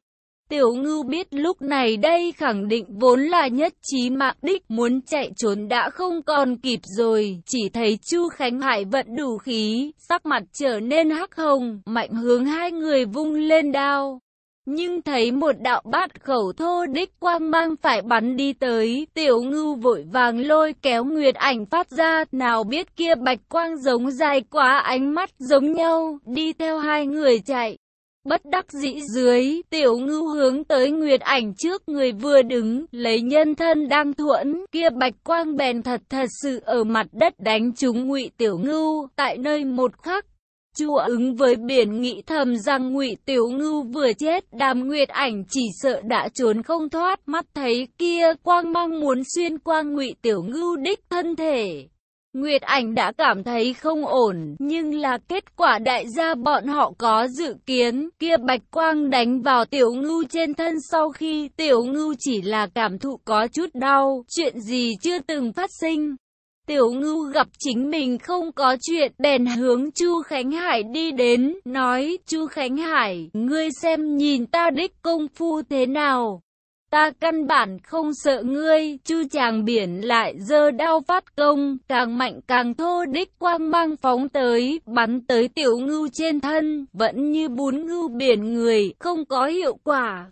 Tiểu ngưu biết lúc này đây khẳng định vốn là nhất trí mạng đích muốn chạy trốn đã không còn kịp rồi. Chỉ thấy Chu Khánh Hải vận đủ khí, sắc mặt trở nên hắc hồng, mạnh hướng hai người vung lên đao. Nhưng thấy một đạo bát khẩu thô đích quang mang phải bắn đi tới, tiểu ngưu vội vàng lôi kéo nguyệt ảnh phát ra, nào biết kia bạch quang giống dài quá ánh mắt giống nhau, đi theo hai người chạy. Bất đắc dĩ dưới, tiểu ngưu hướng tới Nguyệt ảnh trước người vừa đứng, lấy nhân thân đang thuẫn, kia bạch quang bèn thật thật sự ở mặt đất đánh trúng ngụy tiểu ngưu, tại nơi một khắc. Chu ứng với biển nghĩ thầm rằng ngụy tiểu ngưu vừa chết, đàm nguyệt ảnh chỉ sợ đã trốn không thoát, mắt thấy kia quang mang muốn xuyên qua ngụy tiểu ngưu đích thân thể. Nguyệt Ảnh đã cảm thấy không ổn, nhưng là kết quả đại gia bọn họ có dự kiến, kia bạch quang đánh vào tiểu ngưu trên thân sau khi tiểu ngưu chỉ là cảm thụ có chút đau, chuyện gì chưa từng phát sinh. Tiểu ngưu gặp chính mình không có chuyện, bèn hướng Chu Khánh Hải đi đến, nói, Chu Khánh Hải, ngươi xem nhìn ta đích công phu thế nào. Ta căn bản không sợ ngươi, chu chàng biển lại dơ đao phát công, càng mạnh càng thô đích quang mang phóng tới, bắn tới tiểu ngưu trên thân, vẫn như bún ngưu biển người, không có hiệu quả.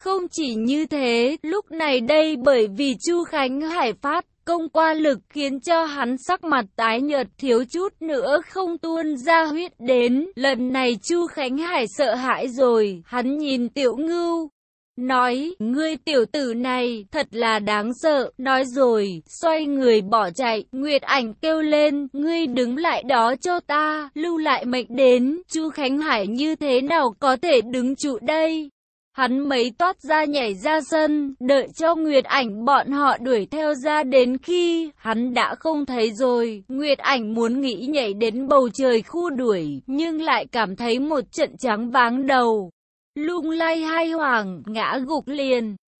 Không chỉ như thế, lúc này đây bởi vì Chu Khánh Hải phát công qua lực khiến cho hắn sắc mặt tái nhợt thiếu chút nữa không tuôn ra huyết đến. Lần này Chu Khánh Hải sợ hãi rồi, hắn nhìn tiểu ngưu, Nói, ngươi tiểu tử này, thật là đáng sợ, nói rồi, xoay người bỏ chạy, Nguyệt ảnh kêu lên, ngươi đứng lại đó cho ta, lưu lại mệnh đến, Chu Khánh Hải như thế nào có thể đứng trụ đây? Hắn mấy toát ra nhảy ra sân, đợi cho Nguyệt ảnh bọn họ đuổi theo ra đến khi hắn đã không thấy rồi. Nguyệt ảnh muốn nghĩ nhảy đến bầu trời khu đuổi, nhưng lại cảm thấy một trận trắng váng đầu lung lay hai hoàng, ngã gục liền.